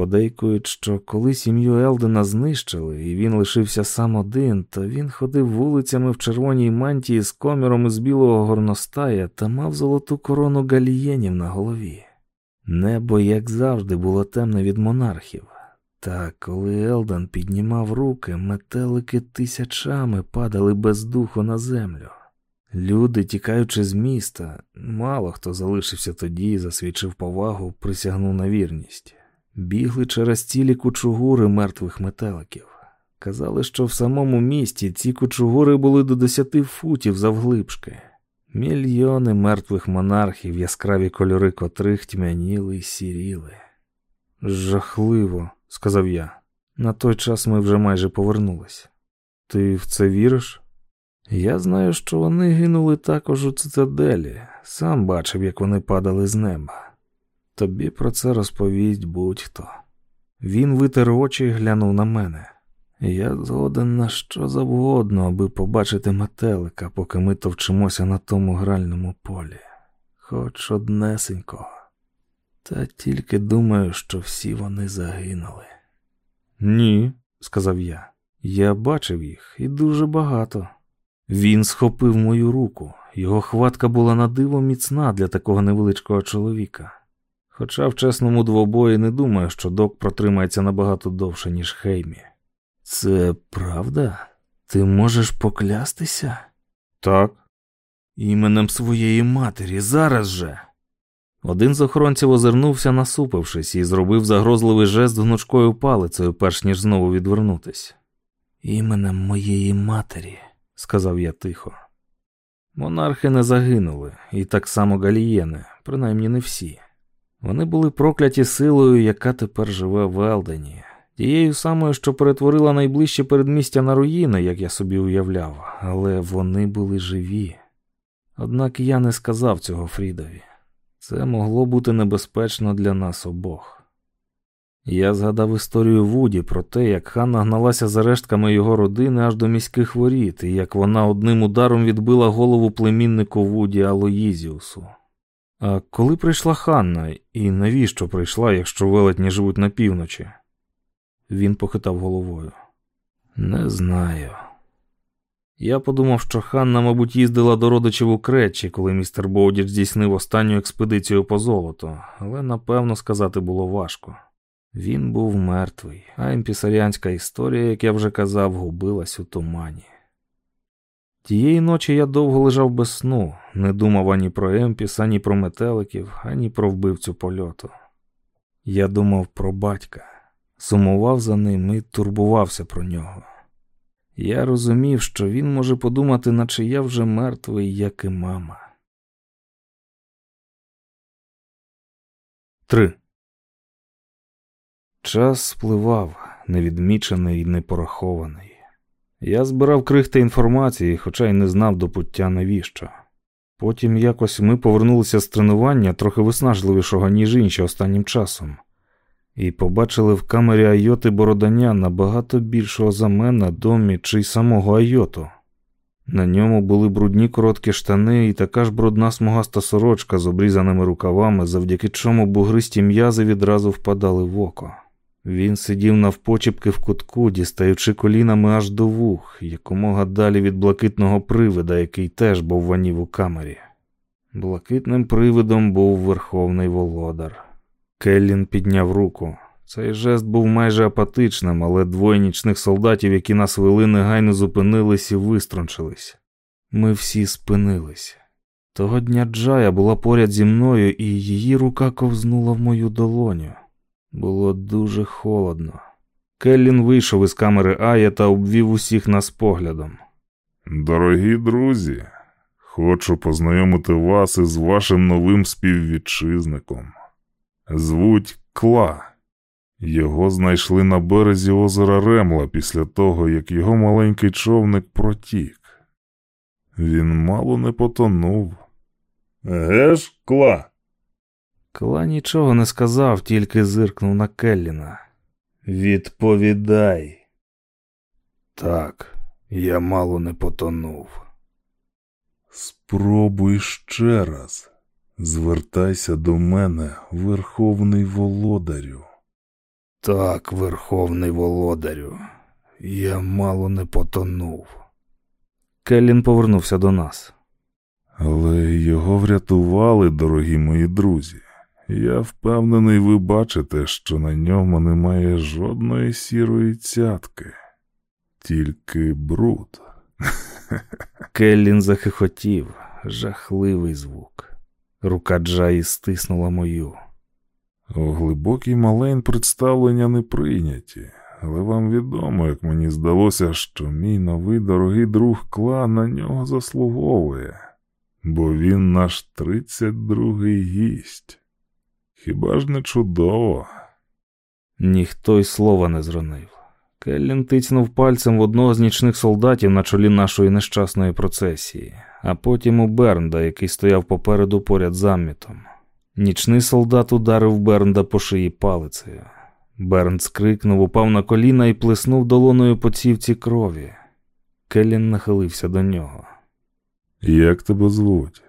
Подейкують, що коли сім'ю Елдена знищили, і він лишився сам один, то він ходив вулицями в червоній мантії з коміром із білого горностая та мав золоту корону галієнів на голові. Небо, як завжди, було темне від монархів. Та коли Елден піднімав руки, метелики тисячами падали без духу на землю. Люди, тікаючи з міста, мало хто залишився тоді, засвідчив повагу, присягнув на вірність. Бігли через цілі кучугури мертвих метеликів. Казали, що в самому місті ці кучугури були до десяти футів завглибшки. Мільйони мертвих монархів, яскраві кольори котрих тьмяніли й сіріли. Жахливо, сказав я. На той час ми вже майже повернулись. Ти в це віриш? Я знаю, що вони гинули також у цитаделі, сам бачив, як вони падали з неба. Тобі про це розповість будь-хто. Він витер очі і глянув на мене. Я згоден на що завгодно, аби побачити метелика, поки ми товчимося на тому гральному полі, хоч однесенько. Та тільки думаю, що всі вони загинули. Ні, сказав я. Я бачив їх і дуже багато. Він схопив мою руку, його хватка була на диво міцна для такого невеличкого чоловіка. Хоча в чесному двобої не думаю, що док протримається набагато довше, ніж Хеймі. Це правда? Ти можеш поклястися? Так. Іменем своєї матері, зараз же. Один з охоронців озирнувся, насупившись, і зробив загрозливий жест гнучкою палицею, перш ніж знову відвернутись. Іменем моєї матері сказав я тихо. Монархи не загинули, і так само галієни, принаймні не всі. Вони були прокляті силою, яка тепер живе в Елдені, тією самою, що перетворила найближче передмістя на руїни, як я собі уявляв, але вони були живі. Однак я не сказав цього Фрідові. Це могло бути небезпечно для нас обох. Я згадав історію Вуді про те, як Ханна гналася за рештками його родини аж до міських воріт, і як вона одним ударом відбила голову племіннику Вуді Алоїзіусу. А коли прийшла Ханна, і навіщо прийшла, якщо велетні живуть на півночі? Він похитав головою. Не знаю. Я подумав, що Ханна, мабуть, їздила до родичів у Кречі, коли містер Боудіч здійснив останню експедицію по золоту, але напевно сказати було важко. Він був мертвий, а імпісаріанська історія, як я вже казав, губилась у тумані. Тієї ночі я довго лежав без сну, не думав ані про Емпіс, ані про метеликів, ані про вбивцю польоту. Я думав про батька, сумував за ним і турбувався про нього. Я розумів, що він може подумати, наче я вже мертвий, як і мама. 3. Час спливав, невідмічений і непорахований. Я збирав крихти інформації, хоча й не знав до пуття навіщо. Потім якось ми повернулися з тренування трохи виснажливішого, ніж інші останнім часом, і побачили в камері Айоти Бородання набагато більшого за мене домі чи й самого Айоту. На ньому були брудні короткі штани і така ж брудна смугаста сорочка з обрізаними рукавами, завдяки чому бугристі м'язи відразу впадали в око. Він сидів навпочіпки в кутку, дістаючи колінами аж до вух, якомога далі від блакитного привида, який теж був ванів у камері. Блакитним привидом був верховний володар. Келлін підняв руку. Цей жест був майже апатичним, але двоє нічних солдатів, які нас вели, негайно зупинились і виструнчились. Ми всі спинились. Того дня Джая була поряд зі мною, і її рука ковзнула в мою долоню. Було дуже холодно. Келлін вийшов із камери Ая та обвів усіх нас поглядом. Дорогі друзі, хочу познайомити вас із вашим новим співвітчизником. Звуть Кла. Його знайшли на березі озера Ремла після того, як його маленький човник протік. Він мало не потонув. Еге ж, Кла? Кла нічого не сказав, тільки зиркнув на Келліна. Відповідай. Так, я мало не потонув. Спробуй ще раз. Звертайся до мене, Верховний Володарю. Так, Верховний Володарю, я мало не потонув. Келлін повернувся до нас. Але його врятували, дорогі мої друзі. Я впевнений, ви бачите, що на ньому немає жодної сірої цятки, тільки бруд. <laughs> Келлін захихотів, жахливий звук. Рука Джаї стиснула мою. У глибокий малейн представлення не прийняті, але вам відомо, як мені здалося, що мій новий дорогий друг Кла на нього заслуговує, бо він наш тридцять другий гість. Хіба ж не чудово? Ніхто й слова не зронив. Келлін тицнув пальцем в одного з нічних солдатів на чолі нашої нещасної процесії, а потім у Бернда, який стояв попереду поряд з Аммітом. Нічний солдат ударив Бернда по шиї палицею. Бернд скрикнув, упав на коліна і плеснув долоною по цівці крові. Келлін нахилився до нього. Як тебе звуть?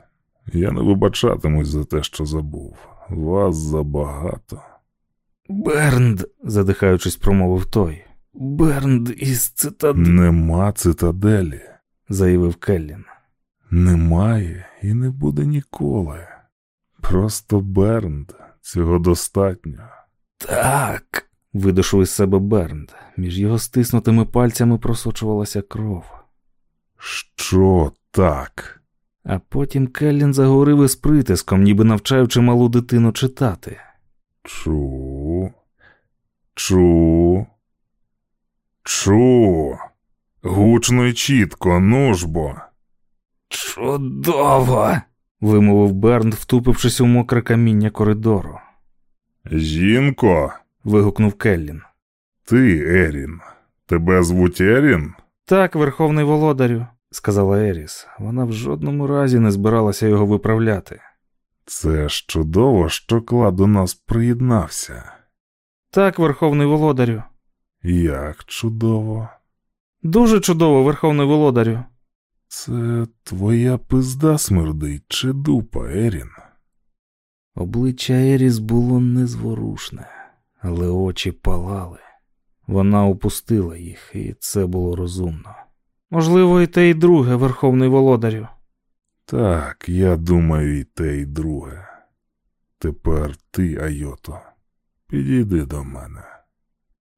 Я не вибачатимусь за те, що забув. Вас забагато. Бернд, задихаючись, промовив той. Бернд із цитад... Нема цитаделі. заявив Келлін. Немає і не буде ніколи. Просто Бернд, цього достатньо. Так. видушив із себе Бернд. Між його стиснутими пальцями просочувалася кров. Що так? А потім Келлін заговорив із притиском, ніби навчаючи малу дитину читати. Чу. Чу. Чу. Гучно й чітко, ну ж бо. Чудово. вимовив Бернд, втупившись у мокре каміння коридору. Жінко, вигукнув Келлін. ти Ерін. Тебе звуть Ерін? Так, верховний володарю, сказала Еріс. Вона в жодному разі не збиралася його виправляти. Це ж чудово, що клад до нас приєднався. Так, верховний володарю. Як чудово. Дуже чудово, верховний володарю. Це твоя пизда смердить чи дупа, Ерін? Обличчя Еріс було незворушне, але очі палали. Вона опустила їх, і це було розумно. Можливо, і те, і друге, верховний володарю. Так, я думаю, і те, і друге. Тепер ти, Айото, підійди до мене.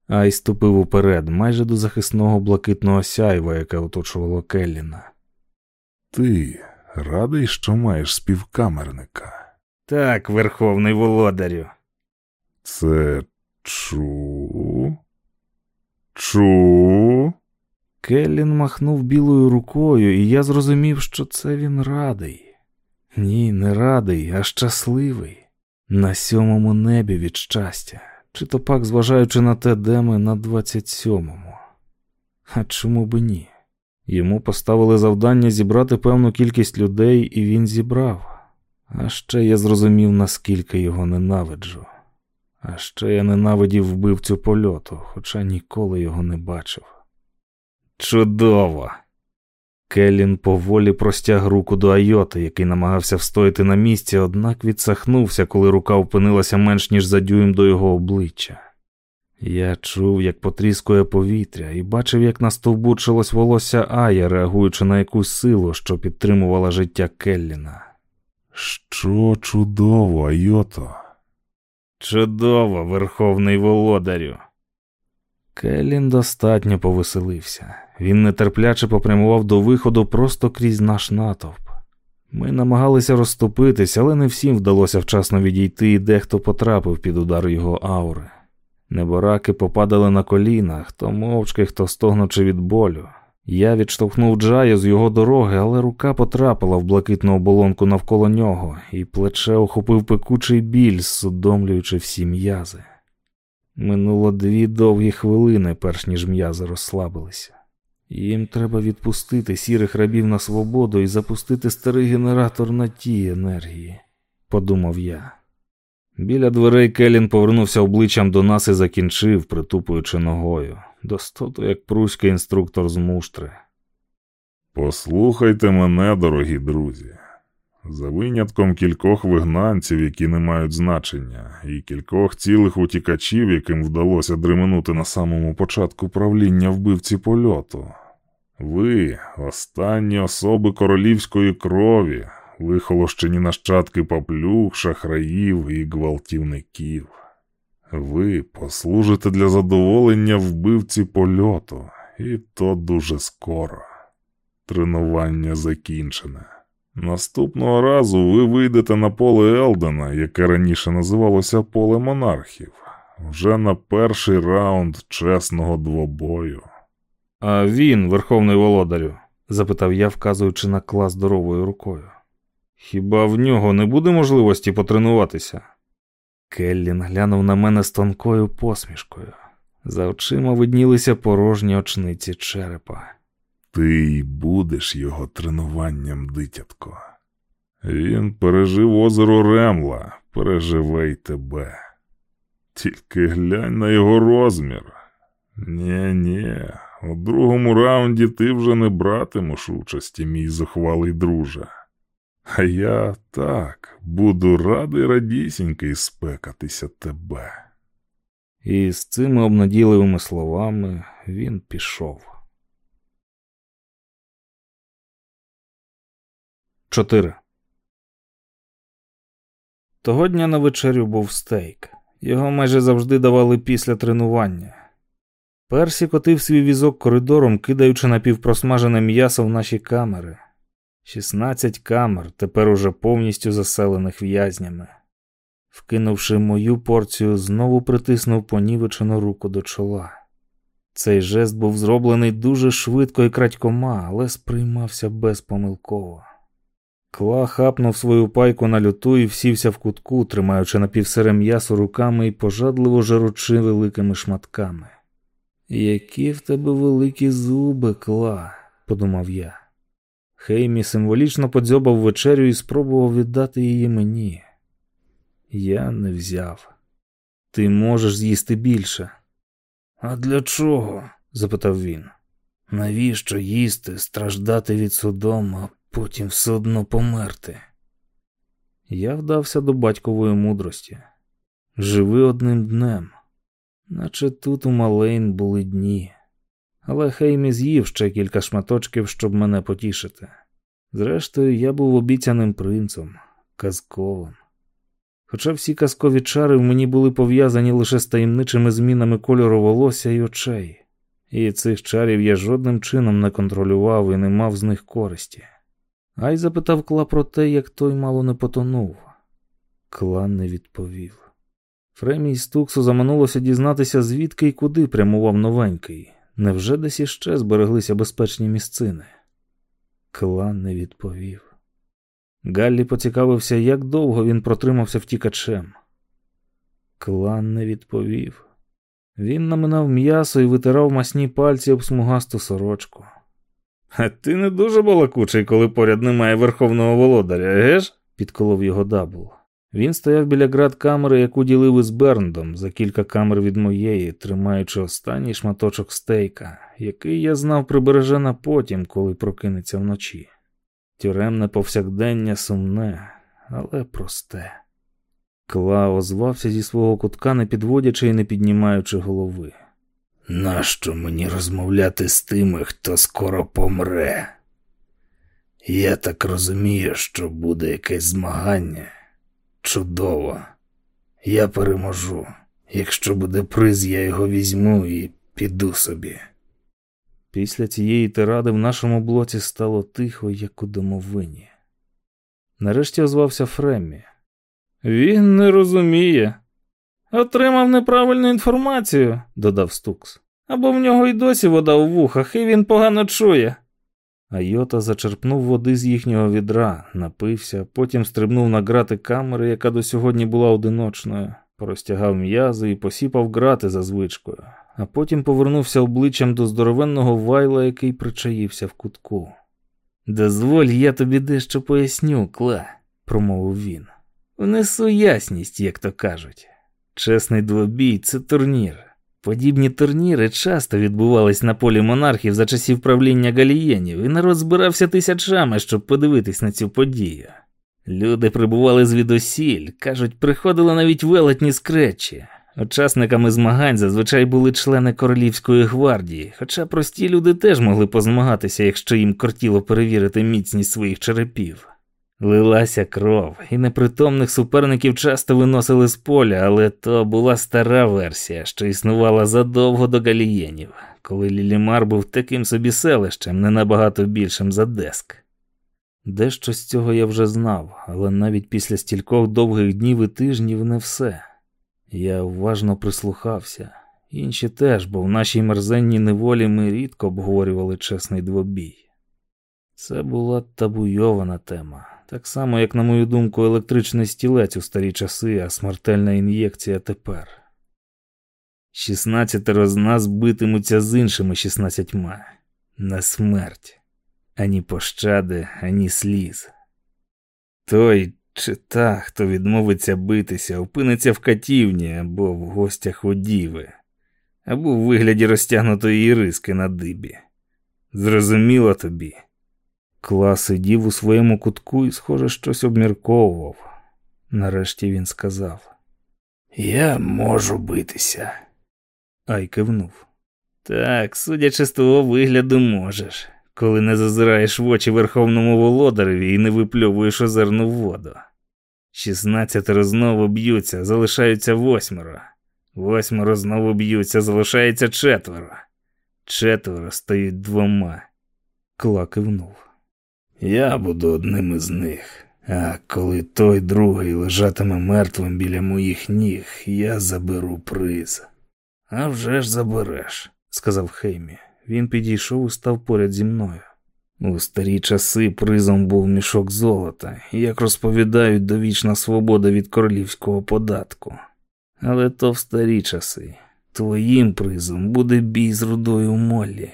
Ай ступив уперед, майже до захисного блакитного сяйва, яке оточувало Келліна. Ти радий, що маєш співкамерника? Так, верховний володарю. Це чу? Чу? Келлін махнув білою рукою, і я зрозумів, що це він радий. Ні, не радий, а щасливий. На сьомому небі від щастя, чи то пак, зважаючи на те, де ми на двадцять сьомому. А чому би ні? Йому поставили завдання зібрати певну кількість людей, і він зібрав. А ще я зрозумів, наскільки його ненавиджу. А ще я ненавидів вбивцю польоту, хоча ніколи його не бачив. Чудово! Келлін поволі простяг руку до Айоти, який намагався встояти на місці, однак відсахнувся, коли рука опинилася менш ніж за дюйм до його обличчя. Я чув, як потріскує повітря, і бачив, як настовбучилось волосся Ая, реагуючи на якусь силу, що підтримувала життя Келліна. Що чудово, Айото. Чудово, верховний володарю. Келлін достатньо повеселився. Він нетерпляче попрямував до виходу просто крізь наш натовп. Ми намагалися розступитись, але не всім вдалося вчасно відійти, і дехто потрапив під удар його аури. Небораки попадали на коліна, хто мовчки, хто стогнучи від болю. Я відштовхнув Джаю з його дороги, але рука потрапила в блакитну оболонку навколо нього, і плече охопив пекучий біль, судомлюючи всі м'язи. Минуло дві довгі хвилини, перш ніж м'язи розслабилися. Їм треба відпустити сірих рабів на свободу і запустити старий генератор на тій енергії, подумав я. Біля дверей Келін повернувся обличчям до нас і закінчив, притупуючи ногою, достото як пруський інструктор з муштри. Послухайте мене, дорогі друзі. За винятком кількох вигнанців, які не мають значення, і кількох цілих утікачів, яким вдалося дременути на самому початку правління вбивці польоту. Ви останні особи королівської крові, вихолощені нащадки паплюк, шахраїв і гвалтівників. Ви послужите для задоволення вбивці польоту, і то дуже скоро. Тренування закінчене. Наступного разу ви вийдете на поле Елдена, яке раніше називалося поле монархів, вже на перший раунд чесного двобою. А він, верховний володарю? запитав я, вказуючи на клас здоровою рукою. Хіба в нього не буде можливості потренуватися? Келлін глянув на мене з тонкою посмішкою. За очима виднілися порожні очниці черепа. Ти й будеш його тренуванням, дитятко. Він пережив озеро Ремла, переживе й тебе. Тільки глянь на його розмір. Нє, ні у другому раунді ти вже не братимеш участі, мій зухвалий друже. А я так буду радий радісінький спекатися тебе. І з цими обнадійливими словами він пішов. 4. Того дня на вечерю був стейк. Його майже завжди давали після тренування. Персі котив свій візок коридором, кидаючи напівпросмажене м'ясо в наші камери. 16 камер, тепер уже повністю заселених в'язнями. Вкинувши мою порцію, знову притиснув понівечену руку до чола. Цей жест був зроблений дуже швидко і крадькома, але сприймався безпомилково. Кла хапнув свою пайку на люту і всівся в кутку, тримаючи напівсире м'ясо руками і пожадливо жаручи великими шматками. Які в тебе великі зуби, кла, подумав я. Хеймі символічно подзьобав вечерю і спробував віддати її мені. Я не взяв. Ти можеш з'їсти більше. А для чого? запитав він. Навіщо їсти, страждати від судому, а потім все одно померти? Я вдався до батькової мудрості. Живи одним днем, наче тут у Малейн були дні. Але Хеймі з'їв ще кілька шматочків, щоб мене потішити. Зрештою, я був обіцяним принцем, казковим. Хоча всі казкові чари в мені були пов'язані лише з таємничими змінами кольору волосся і очей, і цих чарів я жодним чином не контролював і не мав з них користі. Ай запитав Кла про те, як той мало не потонув. Кла не відповів. Фремі й Стуксу заманулося дізнатися, звідки й куди прямував новенький. Невже десь іще збереглися безпечні місцини? Клан не відповів. Галлі поцікавився, як довго він протримався втікачем. Клан не відповів. Він наминав м'ясо і витирав масні пальці об смугасту сорочку. А ти не дуже балакучий, коли поряд немає верховного володаря, геш? підколов його Дабл. Він стояв біля град камери, яку ділив із Берндом за кілька камер від моєї, тримаючи останній шматочок стейка, який я знав прибереже на потім, коли прокинеться вночі. Тюремне повсякдення сумне, але просте. Кла озвався зі свого кутка, не підводячи і не піднімаючи голови. Нащо мені розмовляти з тими, хто скоро помре? Я так розумію, що буде якесь змагання. Чудово. Я переможу. Якщо буде приз, я його візьму і піду собі. Після цієї тиради в нашому блоці стало тихо, як у домовині. Нарешті озвався Фреммі. Він не розуміє. Отримав неправильну інформацію, додав Стукс. Або в нього й досі вода у вухах, і він погано чує. Айота зачерпнув води з їхнього відра, напився, потім стрибнув на грати камери, яка до сьогодні була одиночною, порозтягав м'язи і посіпав грати за звичкою, а потім повернувся обличчям до здоровенного вайла, який причаївся в кутку. Дозволь, я тобі дещо поясню, Кла, промовив він. Внесу ясність, як то кажуть. Чесний двобій це турнір. Подібні турніри часто відбувались на полі монархів за часів правління галієнів, і народ збирався тисячами, щоб подивитись на цю подію. Люди прибували звідусіль, кажуть, приходили навіть велетні скретчі. Учасниками змагань зазвичай були члени королівської гвардії, хоча прості люди теж могли позмагатися, якщо їм кортіло перевірити міцність своїх черепів. Лилася кров, і непритомних суперників часто виносили з поля, але то була стара версія, що існувала задовго до галієнів, коли Лілімар був таким собі селищем, не набагато більшим за деск. Дещо з цього я вже знав, але навіть після стількох довгих днів і тижнів не все. Я уважно прислухався, інші теж, бо в нашій мерзенній неволі ми рідко обговорювали чесний двобій. Це була табуйована тема. Так само, як, на мою думку, електричний стілець у старі часи, а смертельна ін'єкція тепер. Шістнадцятеро з нас битимуться з іншими шістнадцятьма на смерть, ані пощади, ані сліз. Той чи та, хто відмовиться битися, опиниться в катівні або в гостях у діви, або в вигляді розтягнутої іриски на дибі. Зрозуміло тобі. Кла сидів у своєму кутку і, схоже, щось обмірковував. Нарешті він сказав: Я можу битися. Ай кивнув. Так, судячи з того вигляду, можеш, коли не зазираєш в очі верховному володареві і не випльовуєш озерну воду. Шістнадцятеро знову б'ються, залишаються восьмеро. Восьмеро знову б'ються, залишається четверо. Четверо стоїть двома. Кла кивнув. Я буду одним із них, а коли той другий лежатиме мертвим біля моїх ніг, я заберу приз. «А вже ж забереш, сказав Хеймі. Він підійшов і став поряд зі мною. У старі часи призом був мішок золота, як розповідають, довічна свобода від королівського податку. Але то в старі часи. Твоїм призом буде бій з рудою Моллі.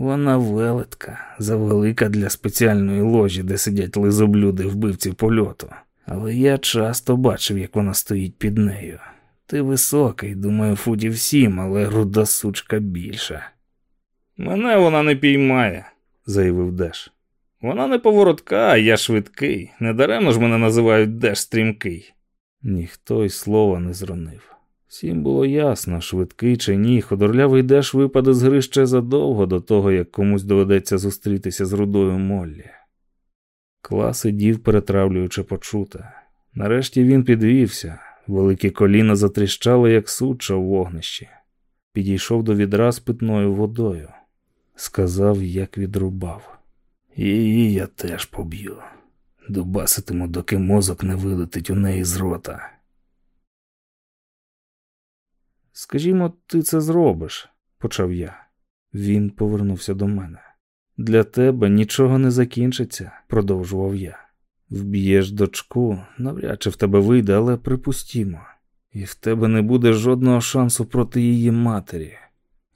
Вона велетка, завелика для спеціальної ложі, де сидять лизоблюди вбивці польоту. Але я часто бачив, як вона стоїть під нею. Ти високий, думаю, футів сім, але руда сучка більша. Мене вона не піймає, заявив Деш. Вона неповоротка, а я швидкий. Недаремно ж мене називають Деш стрімкий. Ніхто й слова не зронив. Всім було ясно, швидкий чи ні, ходорлявий деш випаде з гри ще задовго до того, як комусь доведеться зустрітися з рудою Моллі. Кла сидів, перетравлюючи почуте. Нарешті він підвівся, великі коліна затріщали, як суча в вогнищі. Підійшов до відра з питною водою. Сказав, як відрубав. Її я теж поб'ю. Дубаситиму, доки мозок не вилетить у неї з рота. Скажімо, ти це зробиш, почав я. Він повернувся до мене. Для тебе нічого не закінчиться, продовжував я. Вб'єш дочку, навряд чи в тебе вийде, але припустімо, і в тебе не буде жодного шансу проти її матері.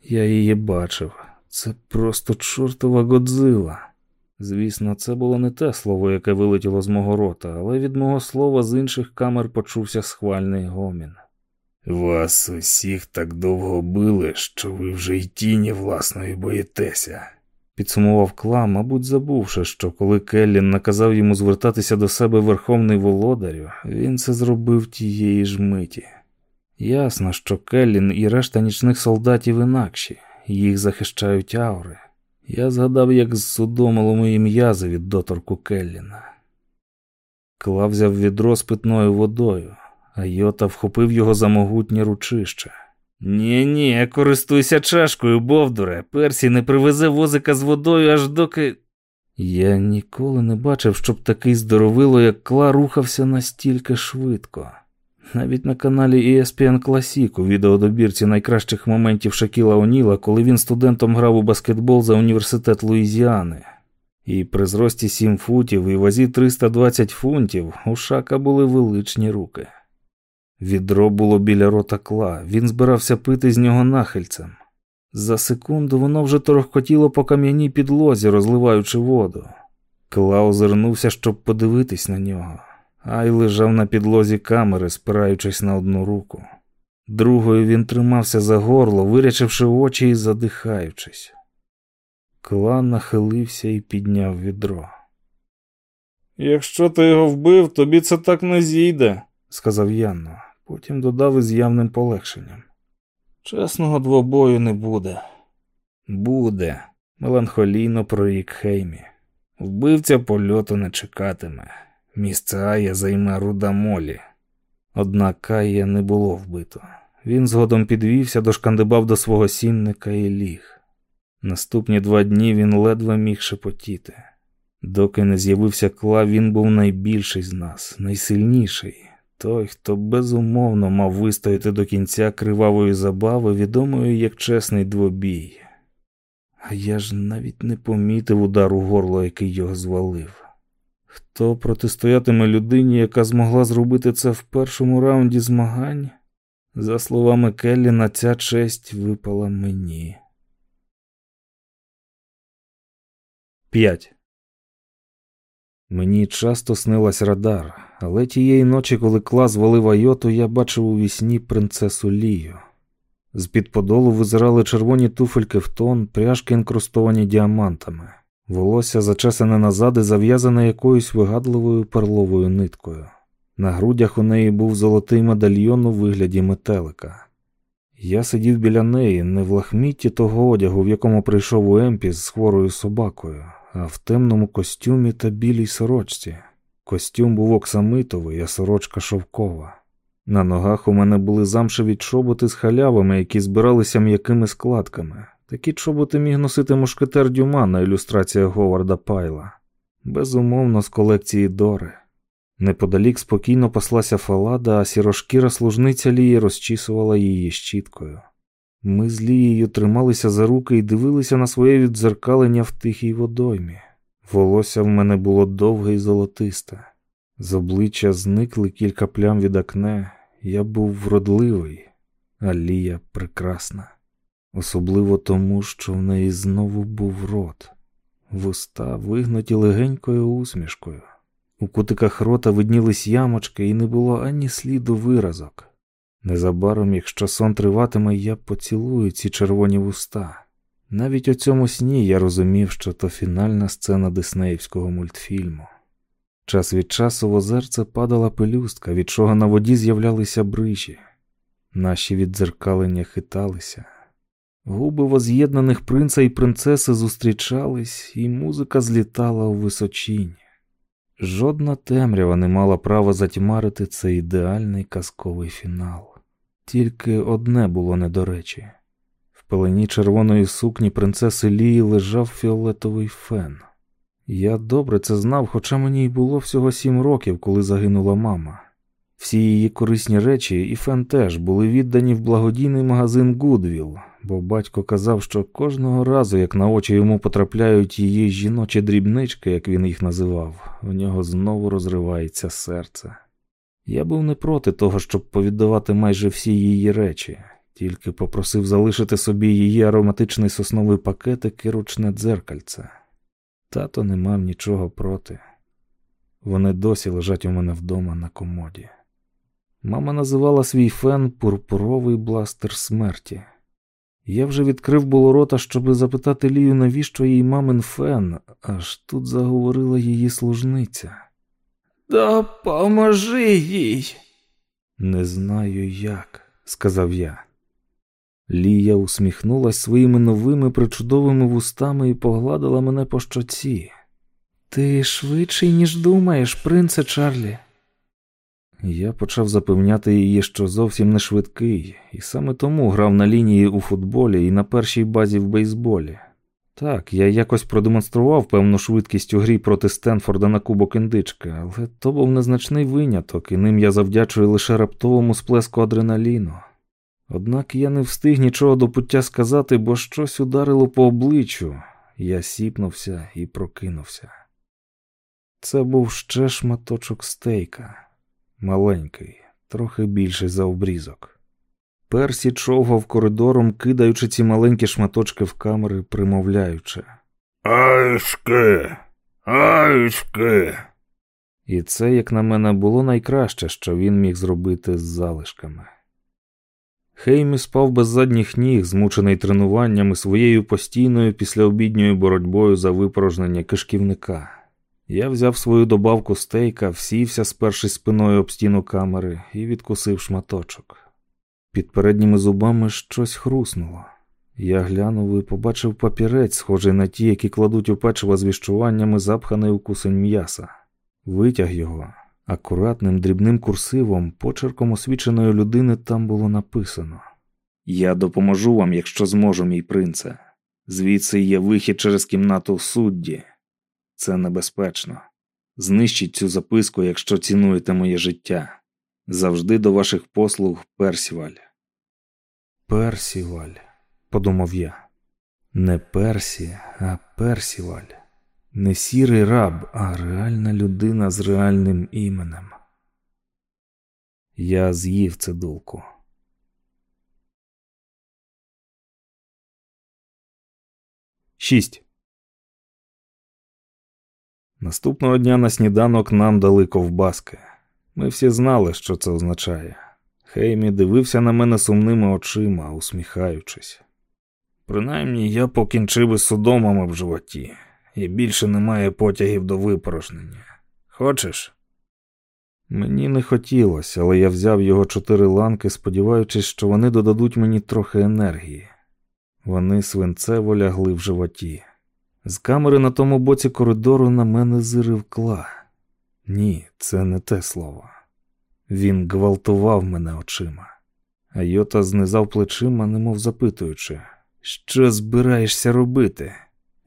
Я її бачив. Це просто чортова Годзила. Звісно, це було не те слово, яке вилетіло з мого рота, але від мого слова з інших камер почувся схвальний гомін. Вас усіх так довго били, що ви вже й тіні власної боїтеся. Підсумував Кла, мабуть, забувши, що коли Келлін наказав йому звертатися до себе верховний володарю, він це зробив тієї ж миті. Ясно, що Келлін і решта нічних солдатів інакші, їх захищають аури. Я згадав, як зсудомило мої м'язи від доторку Келліна. Кла взяв відро з питною водою, а Йота вхопив його за могутнє ручище. Ні, ні, користуйся чашкою, Бовдуре. Персі не привезе возика з водою, аж доки. Я ніколи не бачив, щоб такий здоровило, як Кла, рухався настільки швидко. Навіть на каналі ESPN Classic у відеодобірці найкращих моментів Шакіла Оніла, коли він студентом грав у баскетбол за університет Луїзіани. І при зрості 7 футів і вазі 320 фунтів у Шака були величні руки. Відро було біля рота кла, він збирався пити з нього нахильцем. За секунду воно вже торохкотіло по кам'яній підлозі, розливаючи воду. Кла озирнувся, щоб подивитись на нього, а й лежав на підлозі камери, спираючись на одну руку. Другою він тримався за горло, вирячивши очі і задихаючись. Кла нахилився і підняв відро. Якщо ти його вбив, тобі це так не зійде, сказав Янно. Потім додав із явним полегшенням. Чесного двобою не буде. Буде, меланхолійно прорік Хеймі. Вбивця польоту не чекатиме. Місце Ая займе руда молі. Однак Кая не було вбито. Він згодом підвівся, дошкандибав до свого сінника і ліг. Наступні два дні він ледве міг шепотіти. Доки не з'явився кла, він був найбільший з нас, найсильніший, той, хто безумовно мав вистояти до кінця кривавої забави, відомої як чесний двобій. А я ж навіть не помітив удару горло, який його звалив. Хто протистоятиме людині, яка змогла зробити це в першому раунді змагань? За словами Келліна, ця честь випала мені. 5. Мені часто снилась радар, але тієї ночі, коли клас звалив Айоту, я бачив у вісні принцесу Лію. З під подолу визирали червоні туфельки в тон, пряжки інкрустовані діамантами, волосся зачесане назад і зав'язане якоюсь вигадливою перловою ниткою. На грудях у неї був золотий медальйон у вигляді метелика. Я сидів біля неї, не в лахмітті того одягу, в якому прийшов у Емпі з хворою собакою, в темному костюмі та білій сорочці. Костюм був оксамитовий, а сорочка шовкова. На ногах у мене були замшеві чоботи з халявами, які збиралися м'якими складками. Такі чоботи міг носити мушкетер Дюма на ілюстраціях Говарда Пайла, безумовно, з колекції Дори. Неподалік спокійно паслася фалада, а сірошкіра служниця Лії розчісувала її щіткою. Ми з Лією трималися за руки і дивилися на своє віддзеркалення в тихій водоймі. Волосся в мене було довге і золотисте. З обличчя зникли кілька плям від акне. Я був вродливий, а Лія прекрасна. Особливо тому, що в неї знову був рот, вуста вигнуті легенькою усмішкою. У кутиках рота виднілись ямочки, і не було ані сліду виразок. Незабаром, якщо сон триватиме, я поцілую ці червоні вуста. Навіть у цьому сні я розумів, що то фінальна сцена диснеївського мультфільму. Час від часу в озерце падала пелюстка, від чого на воді з'являлися брижі. Наші віддзеркалення хиталися. Губи воз'єднаних принца і принцеси зустрічались, і музика злітала у височінь. Жодна темрява не мала права затьмарити цей ідеальний казковий фінал. Тільки одне було недоречі. В пелені червоної сукні принцеси Лії лежав фіолетовий фен. Я добре це знав, хоча мені й було всього сім років, коли загинула мама. Всі її корисні речі, і фен теж були віддані в благодійний магазин Гудвіл, бо батько казав, що кожного разу, як на очі йому потрапляють її жіночі дрібнички, як він їх називав, у нього знову розривається серце. Я був не проти того, щоб повіддавати майже всі її речі, тільки попросив залишити собі її ароматичний сосновий пакетик і ручне дзеркальце. Тато не мав нічого проти. Вони досі лежать у мене вдома на комоді. Мама називала свій фен пурпуровий бластер смерті. Я вже відкрив було рота, щоби запитати Лію, навіщо їй мамин фен, аж тут заговорила її служниця. Допоможи їй. Не знаю як, сказав я. Лія усміхнулась своїми новими причудовими вустами і погладила мене по щоці. Ти швидший, ніж думаєш, принце Чарлі. Я почав запевняти її, що зовсім не швидкий, і саме тому грав на лінії у футболі і на першій базі в бейсболі. Так, я якось продемонстрував певну швидкість у грі проти Стенфорда на Кубок індички, але то був незначний виняток, і ним я завдячую лише раптовому сплеску адреналіну. Однак я не встиг нічого до пуття сказати, бо щось ударило по обличчю. Я сіпнувся і прокинувся. Це був ще шматочок стейка, маленький, трохи більший за обрізок. Персі човгав коридором, кидаючи ці маленькі шматочки в камери, примовляючи Айшки, айшки. І це, як на мене, було найкраще, що він міг зробити з залишками. Хеймі спав без задніх ніг, змучений тренуваннями своєю постійною післяобідньою боротьбою за випорожнення кишківника. Я взяв свою добавку стейка, всівся, спершись спиною об стіну камери, і відкусив шматочок. Під передніми зубами щось хруснуло. Я глянув і побачив папірець, схожий на ті, які кладуть у печиво з віщуваннями запханий у кусень м'яса. Витяг його. Акуратним дрібним курсивом, почерком освіченої людини там було написано: Я допоможу вам, якщо зможу, мій принце. Звідси є вихід через кімнату судді. Це небезпечно. Знищіть цю записку, якщо цінуєте моє життя. Завжди до ваших послуг Персіваль. Персіваль, подумав я. Не Персі, а Персіваль. Не сірий раб, а реальна людина з реальним іменем. Я з'їв цидулку. Шість. Наступного дня на сніданок нам дали ковбаски. Ми всі знали, що це означає. Хеймі дивився на мене сумними очима, усміхаючись. Принаймні я покінчив із судомами в животі, і більше немає потягів до випорожнення. Хочеш? Мені не хотілося, але я взяв його чотири ланки, сподіваючись, що вони додадуть мені трохи енергії. Вони свинцево лягли в животі. З камери на тому боці коридору на мене зирив кла. Ні, це не те слово. Він гвалтував мене очима. А Йота знизав плечима, немов запитуючи, що збираєшся робити?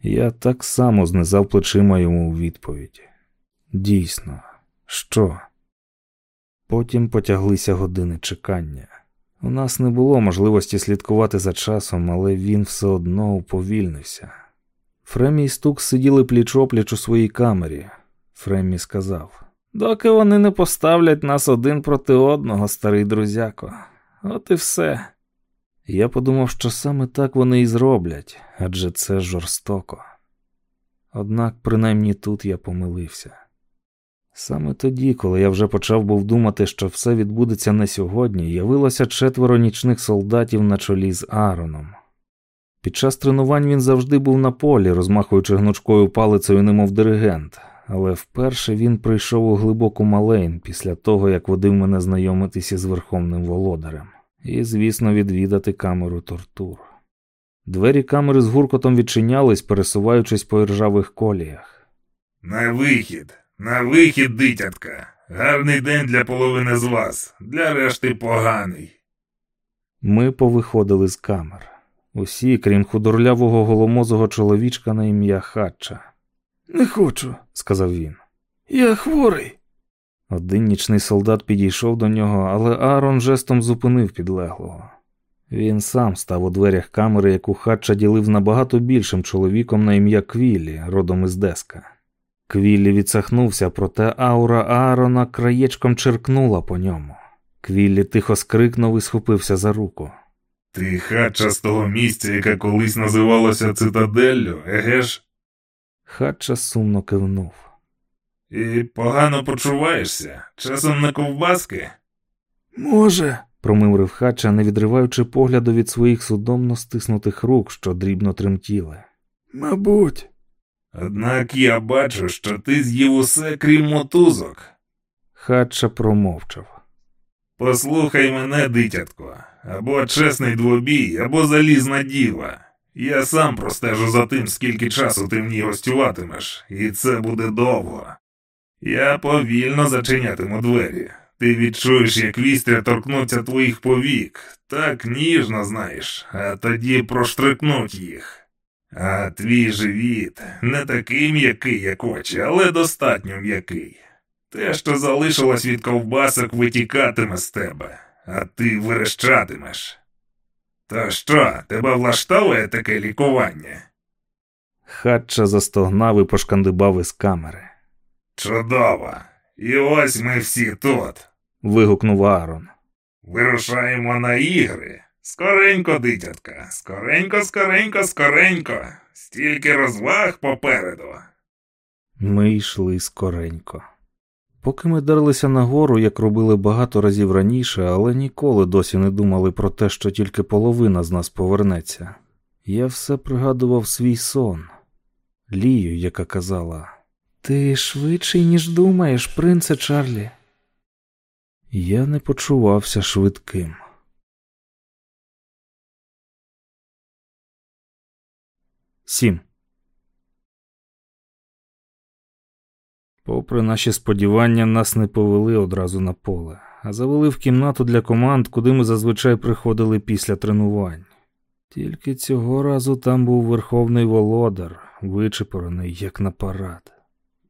Я так само знизав плечима йому у відповідь. Дійсно, що? Потім потяглися години чекання. У нас не було можливості слідкувати за часом, але він все одно уповільнився. Фремі і Стук сиділи пліч опліч у своїй камері. Фремі сказав: Доки вони не поставлять нас один проти одного, старий друзяко, от і все. Я подумав, що саме так вони і зроблять, адже це жорстоко. Однак, принаймні тут я помилився. Саме тоді, коли я вже почав був думати, що все відбудеться не сьогодні, явилося четверо нічних солдатів на чолі з Аароном. Під час тренувань він завжди був на полі, розмахуючи гнучкою палицею, немов диригент, але вперше він прийшов у глибоку малейн після того, як водив мене знайомитися з верховним володарем, і, звісно, відвідати камеру тортур. Двері камери з гуркотом відчинялись, пересуваючись по іржавих коліях. На вихід, на вихід, дитятка. Гарний день для половини з вас, для решти поганий. Ми повиходили з камер. Усі, крім худорлявого голомозого чоловічка на ім'я Хатча. Не хочу, сказав він. Я хворий. Один нічний солдат підійшов до нього, але Аарон жестом зупинив підлеглого. Він сам став у дверях камери, яку Хатча ділив набагато більшим чоловіком на ім'я Квіллі, родом із Деска. Квіллі відсахнувся, проте аура Аарона краєчком черкнула по ньому. Квіллі тихо скрикнув і схопився за руку. Ти хатча з того місця, яке колись називалося цитаделлю, еге ж? Хатча сумно кивнув. І погано почуваєшся? Часом на ковбаски? Може, промимрив Хатча, не відриваючи погляду від своїх судомно стиснутих рук, що дрібно тремтіли. Мабуть. Однак я бачу, що ти з'їв усе, крім мотузок. Хатча промовчав. Послухай мене, дитятко, або чесний двобій, або залізна діва. Я сам простежу за тим, скільки часу ти ній гостюватимеш, і це буде довго. Я повільно зачинятиму двері. Ти відчуєш, як вістря торкнуться твоїх повік, так ніжно знаєш, а тоді проштрикнуть їх. А твій живіт не такий м'який, як очі, але достатньо м'який. Те, що залишилось від ковбасок, витікатиме з тебе, а ти верещатимеш. Та що, тебе влаштовує таке лікування? Хатча застогнав і пошкандибав із камери. Чудово. І ось ми всі тут. Вигукнув Аарон. Вирушаємо на ігри. Скоренько, дитятка, скоренько, скоренько, скоренько. Стільки розваг попереду. Ми йшли скоренько. Поки ми дерлися нагору, як робили багато разів раніше, але ніколи досі не думали про те, що тільки половина з нас повернеться. Я все пригадував свій сон, Лію, яка казала: Ти швидший, ніж думаєш, принце Чарлі. Я не почувався швидким. Сім. Попри наші сподівання, нас не повели одразу на поле, а завели в кімнату для команд, куди ми зазвичай приходили після тренувань. Тільки цього разу там був верховний володар, вичепорений як на парад,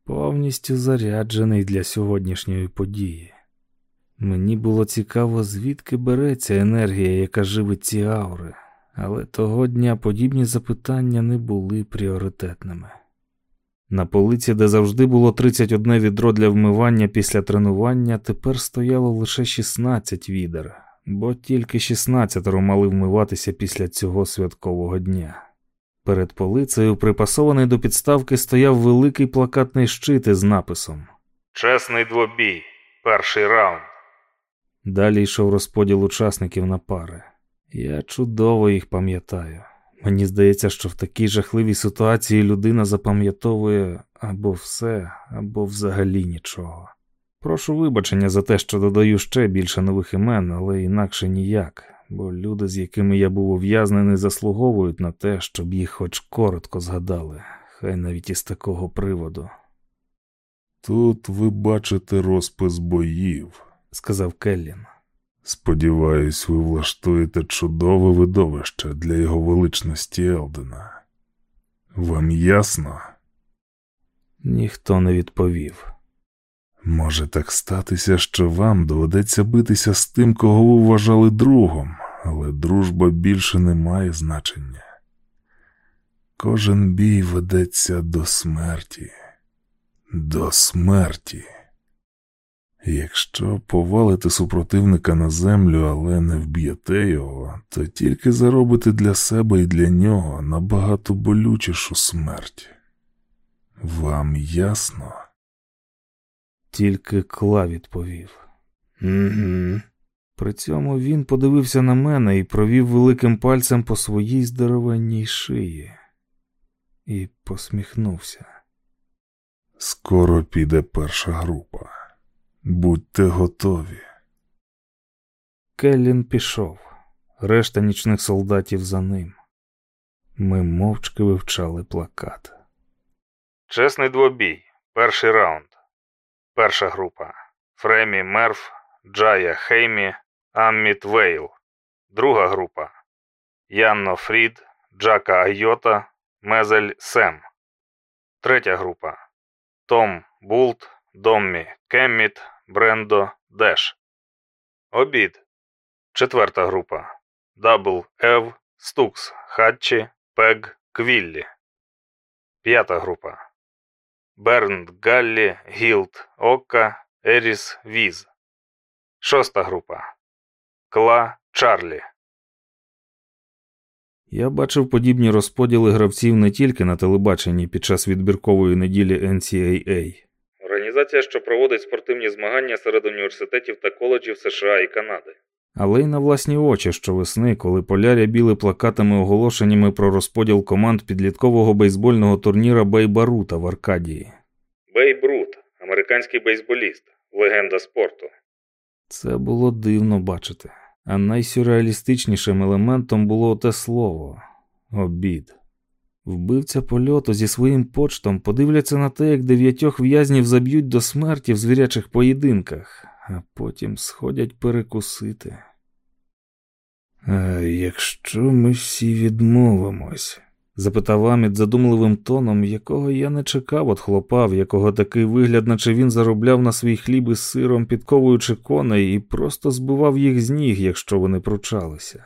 повністю заряджений для сьогоднішньої події. Мені було цікаво, звідки береться енергія, яка живить ці аури, але того дня подібні запитання не були пріоритетними. На полиці, де завжди було 31 відро для вмивання після тренування, тепер стояло лише 16 відер, бо тільки 16 мали вмиватися після цього святкового дня. Перед полицею, припасований до підставки, стояв великий плакатний щит із написом Чесний двобій. Перший раунд. Далі йшов розподіл учасників на пари. Я чудово їх пам'ятаю. Мені здається, що в такій жахливій ситуації людина запам'ятовує або все, або взагалі нічого. Прошу вибачення за те, що додаю ще більше нових імен, але інакше ніяк, бо люди, з якими я був ув'язнений, заслуговують на те, щоб їх хоч коротко згадали, хай навіть із такого приводу. Тут ви бачите розпис боїв, сказав Келлін. Сподіваюсь, ви влаштуєте чудове видовище для його величності Елдена. Вам ясно? Ніхто не відповів. Може так статися, що вам доведеться битися з тим, кого ви вважали другом, але дружба більше не має значення. Кожен бій ведеться до смерті, до смерті. Якщо повалите супротивника на землю, але не вб'єте його, то тільки заробите для себе і для нього набагато болючішу смерть. Вам ясно? Тільки Кла відповів. «Угу». При цьому він подивився на мене і провів великим пальцем по своїй здоровенній шиї і посміхнувся. Скоро піде перша група. Будьте готові. Келлін пішов, решта нічних солдатів за ним. Ми мовчки вивчали плакат. Чесний двобій. Перший раунд. Перша група. Фремі Мерф, Джая Хеймі, Амміт Вейл. Друга група. Янно Фрід, Джака Айота, Мезель Сем. Третя група. Том Булт, Доммі Кемміт, Брендо Деш. Обід. Четверта група. Дабл Ев, Стукс, Хатчі, Пег, Квіллі. П'ята група. Бернд Галлі, Гілд, Окка, Еріс, Віз. Шоста група. Кла Чарлі. Я бачив подібні розподіли гравців не тільки на телебаченні під час відбіркової неділі NCAA. Організація, що проводить спортивні змагання серед університетів та коледжів США і Канади. Але й на власні очі щовесни, коли поляря біли плакатами оголошеннями про розподіл команд підліткового бейсбольного турніра Бейбарута в Аркадії. Бейб Рут, американський бейсболіст, легенда спорту. Це було дивно бачити, а найсюрреалістичнішим елементом було те слово обід. Вбивця польоту зі своїм почтом подивляться на те, як дев'ятьох в'язнів заб'ють до смерті в звірячих поєдинках, а потім сходять перекусити. А якщо ми всі відмовимось? запитав Аміт задумливим тоном, якого я не чекав від хлопа, в якого такий вигляд, наче він заробляв на свій хліб із сиром, підковуючи коней, і просто збивав їх з ніг, якщо вони пручалися.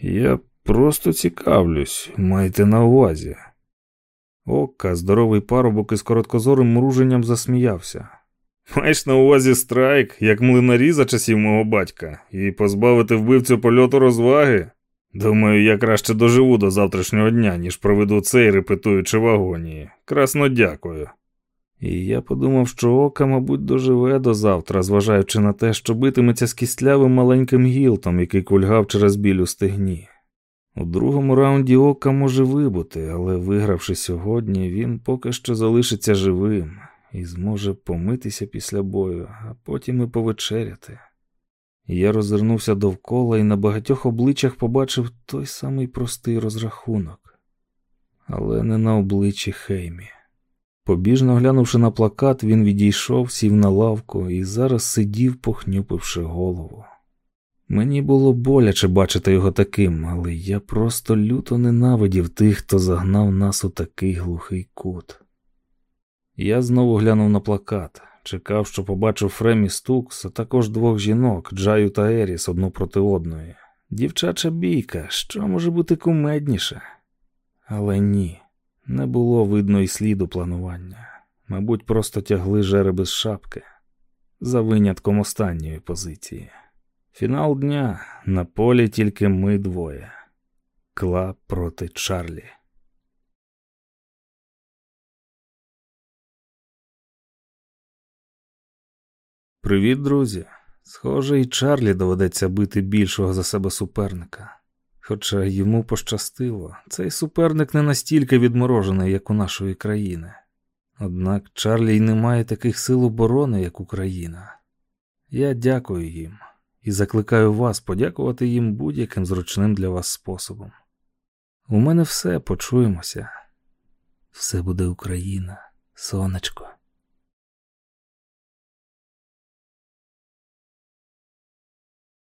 Я просто цікавлюсь, майте на увазі. Ока, здоровий парубок із короткозорим мруженням засміявся. Маєш на увазі страйк, як млинарі за часів мого батька, і позбавити вбивцю польоту розваги? Думаю, я краще доживу до завтрашнього дня, ніж проведу цей репетуючи в агонії. Красно дякую. І я подумав, що ока, мабуть, доживе до завтра, зважаючи на те, що битиметься з кістлявим маленьким гілтом, який кульгав через біль у стегні. У другому раунді ока може вибути, але вигравши сьогодні, він поки що залишиться живим і зможе помитися після бою, а потім і повечеряти. Я розвернувся довкола і на багатьох обличчях побачив той самий простий розрахунок, але не на обличчі Хеймі. Побіжно глянувши на плакат, він відійшов, сів на лавку і зараз сидів, похнюпивши голову. Мені було боляче бачити його таким, але я просто люто ненавидів тих, хто загнав нас у такий глухий кут. Я знову глянув на плакат, чекав, що побачив Фремі Стукс, а також двох жінок, Джаю та Еріс одну проти одної. Дівчача бійка, що може бути кумедніше? Але ні, не було видно і сліду планування. Мабуть, просто тягли жереби з шапки за винятком останньої позиції. Фінал дня на полі тільки ми двоє. Кла проти Чарлі. Привіт, друзі. Схоже, і Чарлі доведеться бити більшого за себе суперника. Хоча йому пощастило, цей суперник не настільки відморожений, як у нашої країни. Однак Чарлі й не має таких сил оборони, як Україна. Я дякую їм і закликаю вас подякувати їм будь-яким зручним для вас способом. У мене все почуємося. Все буде Україна, сонечко.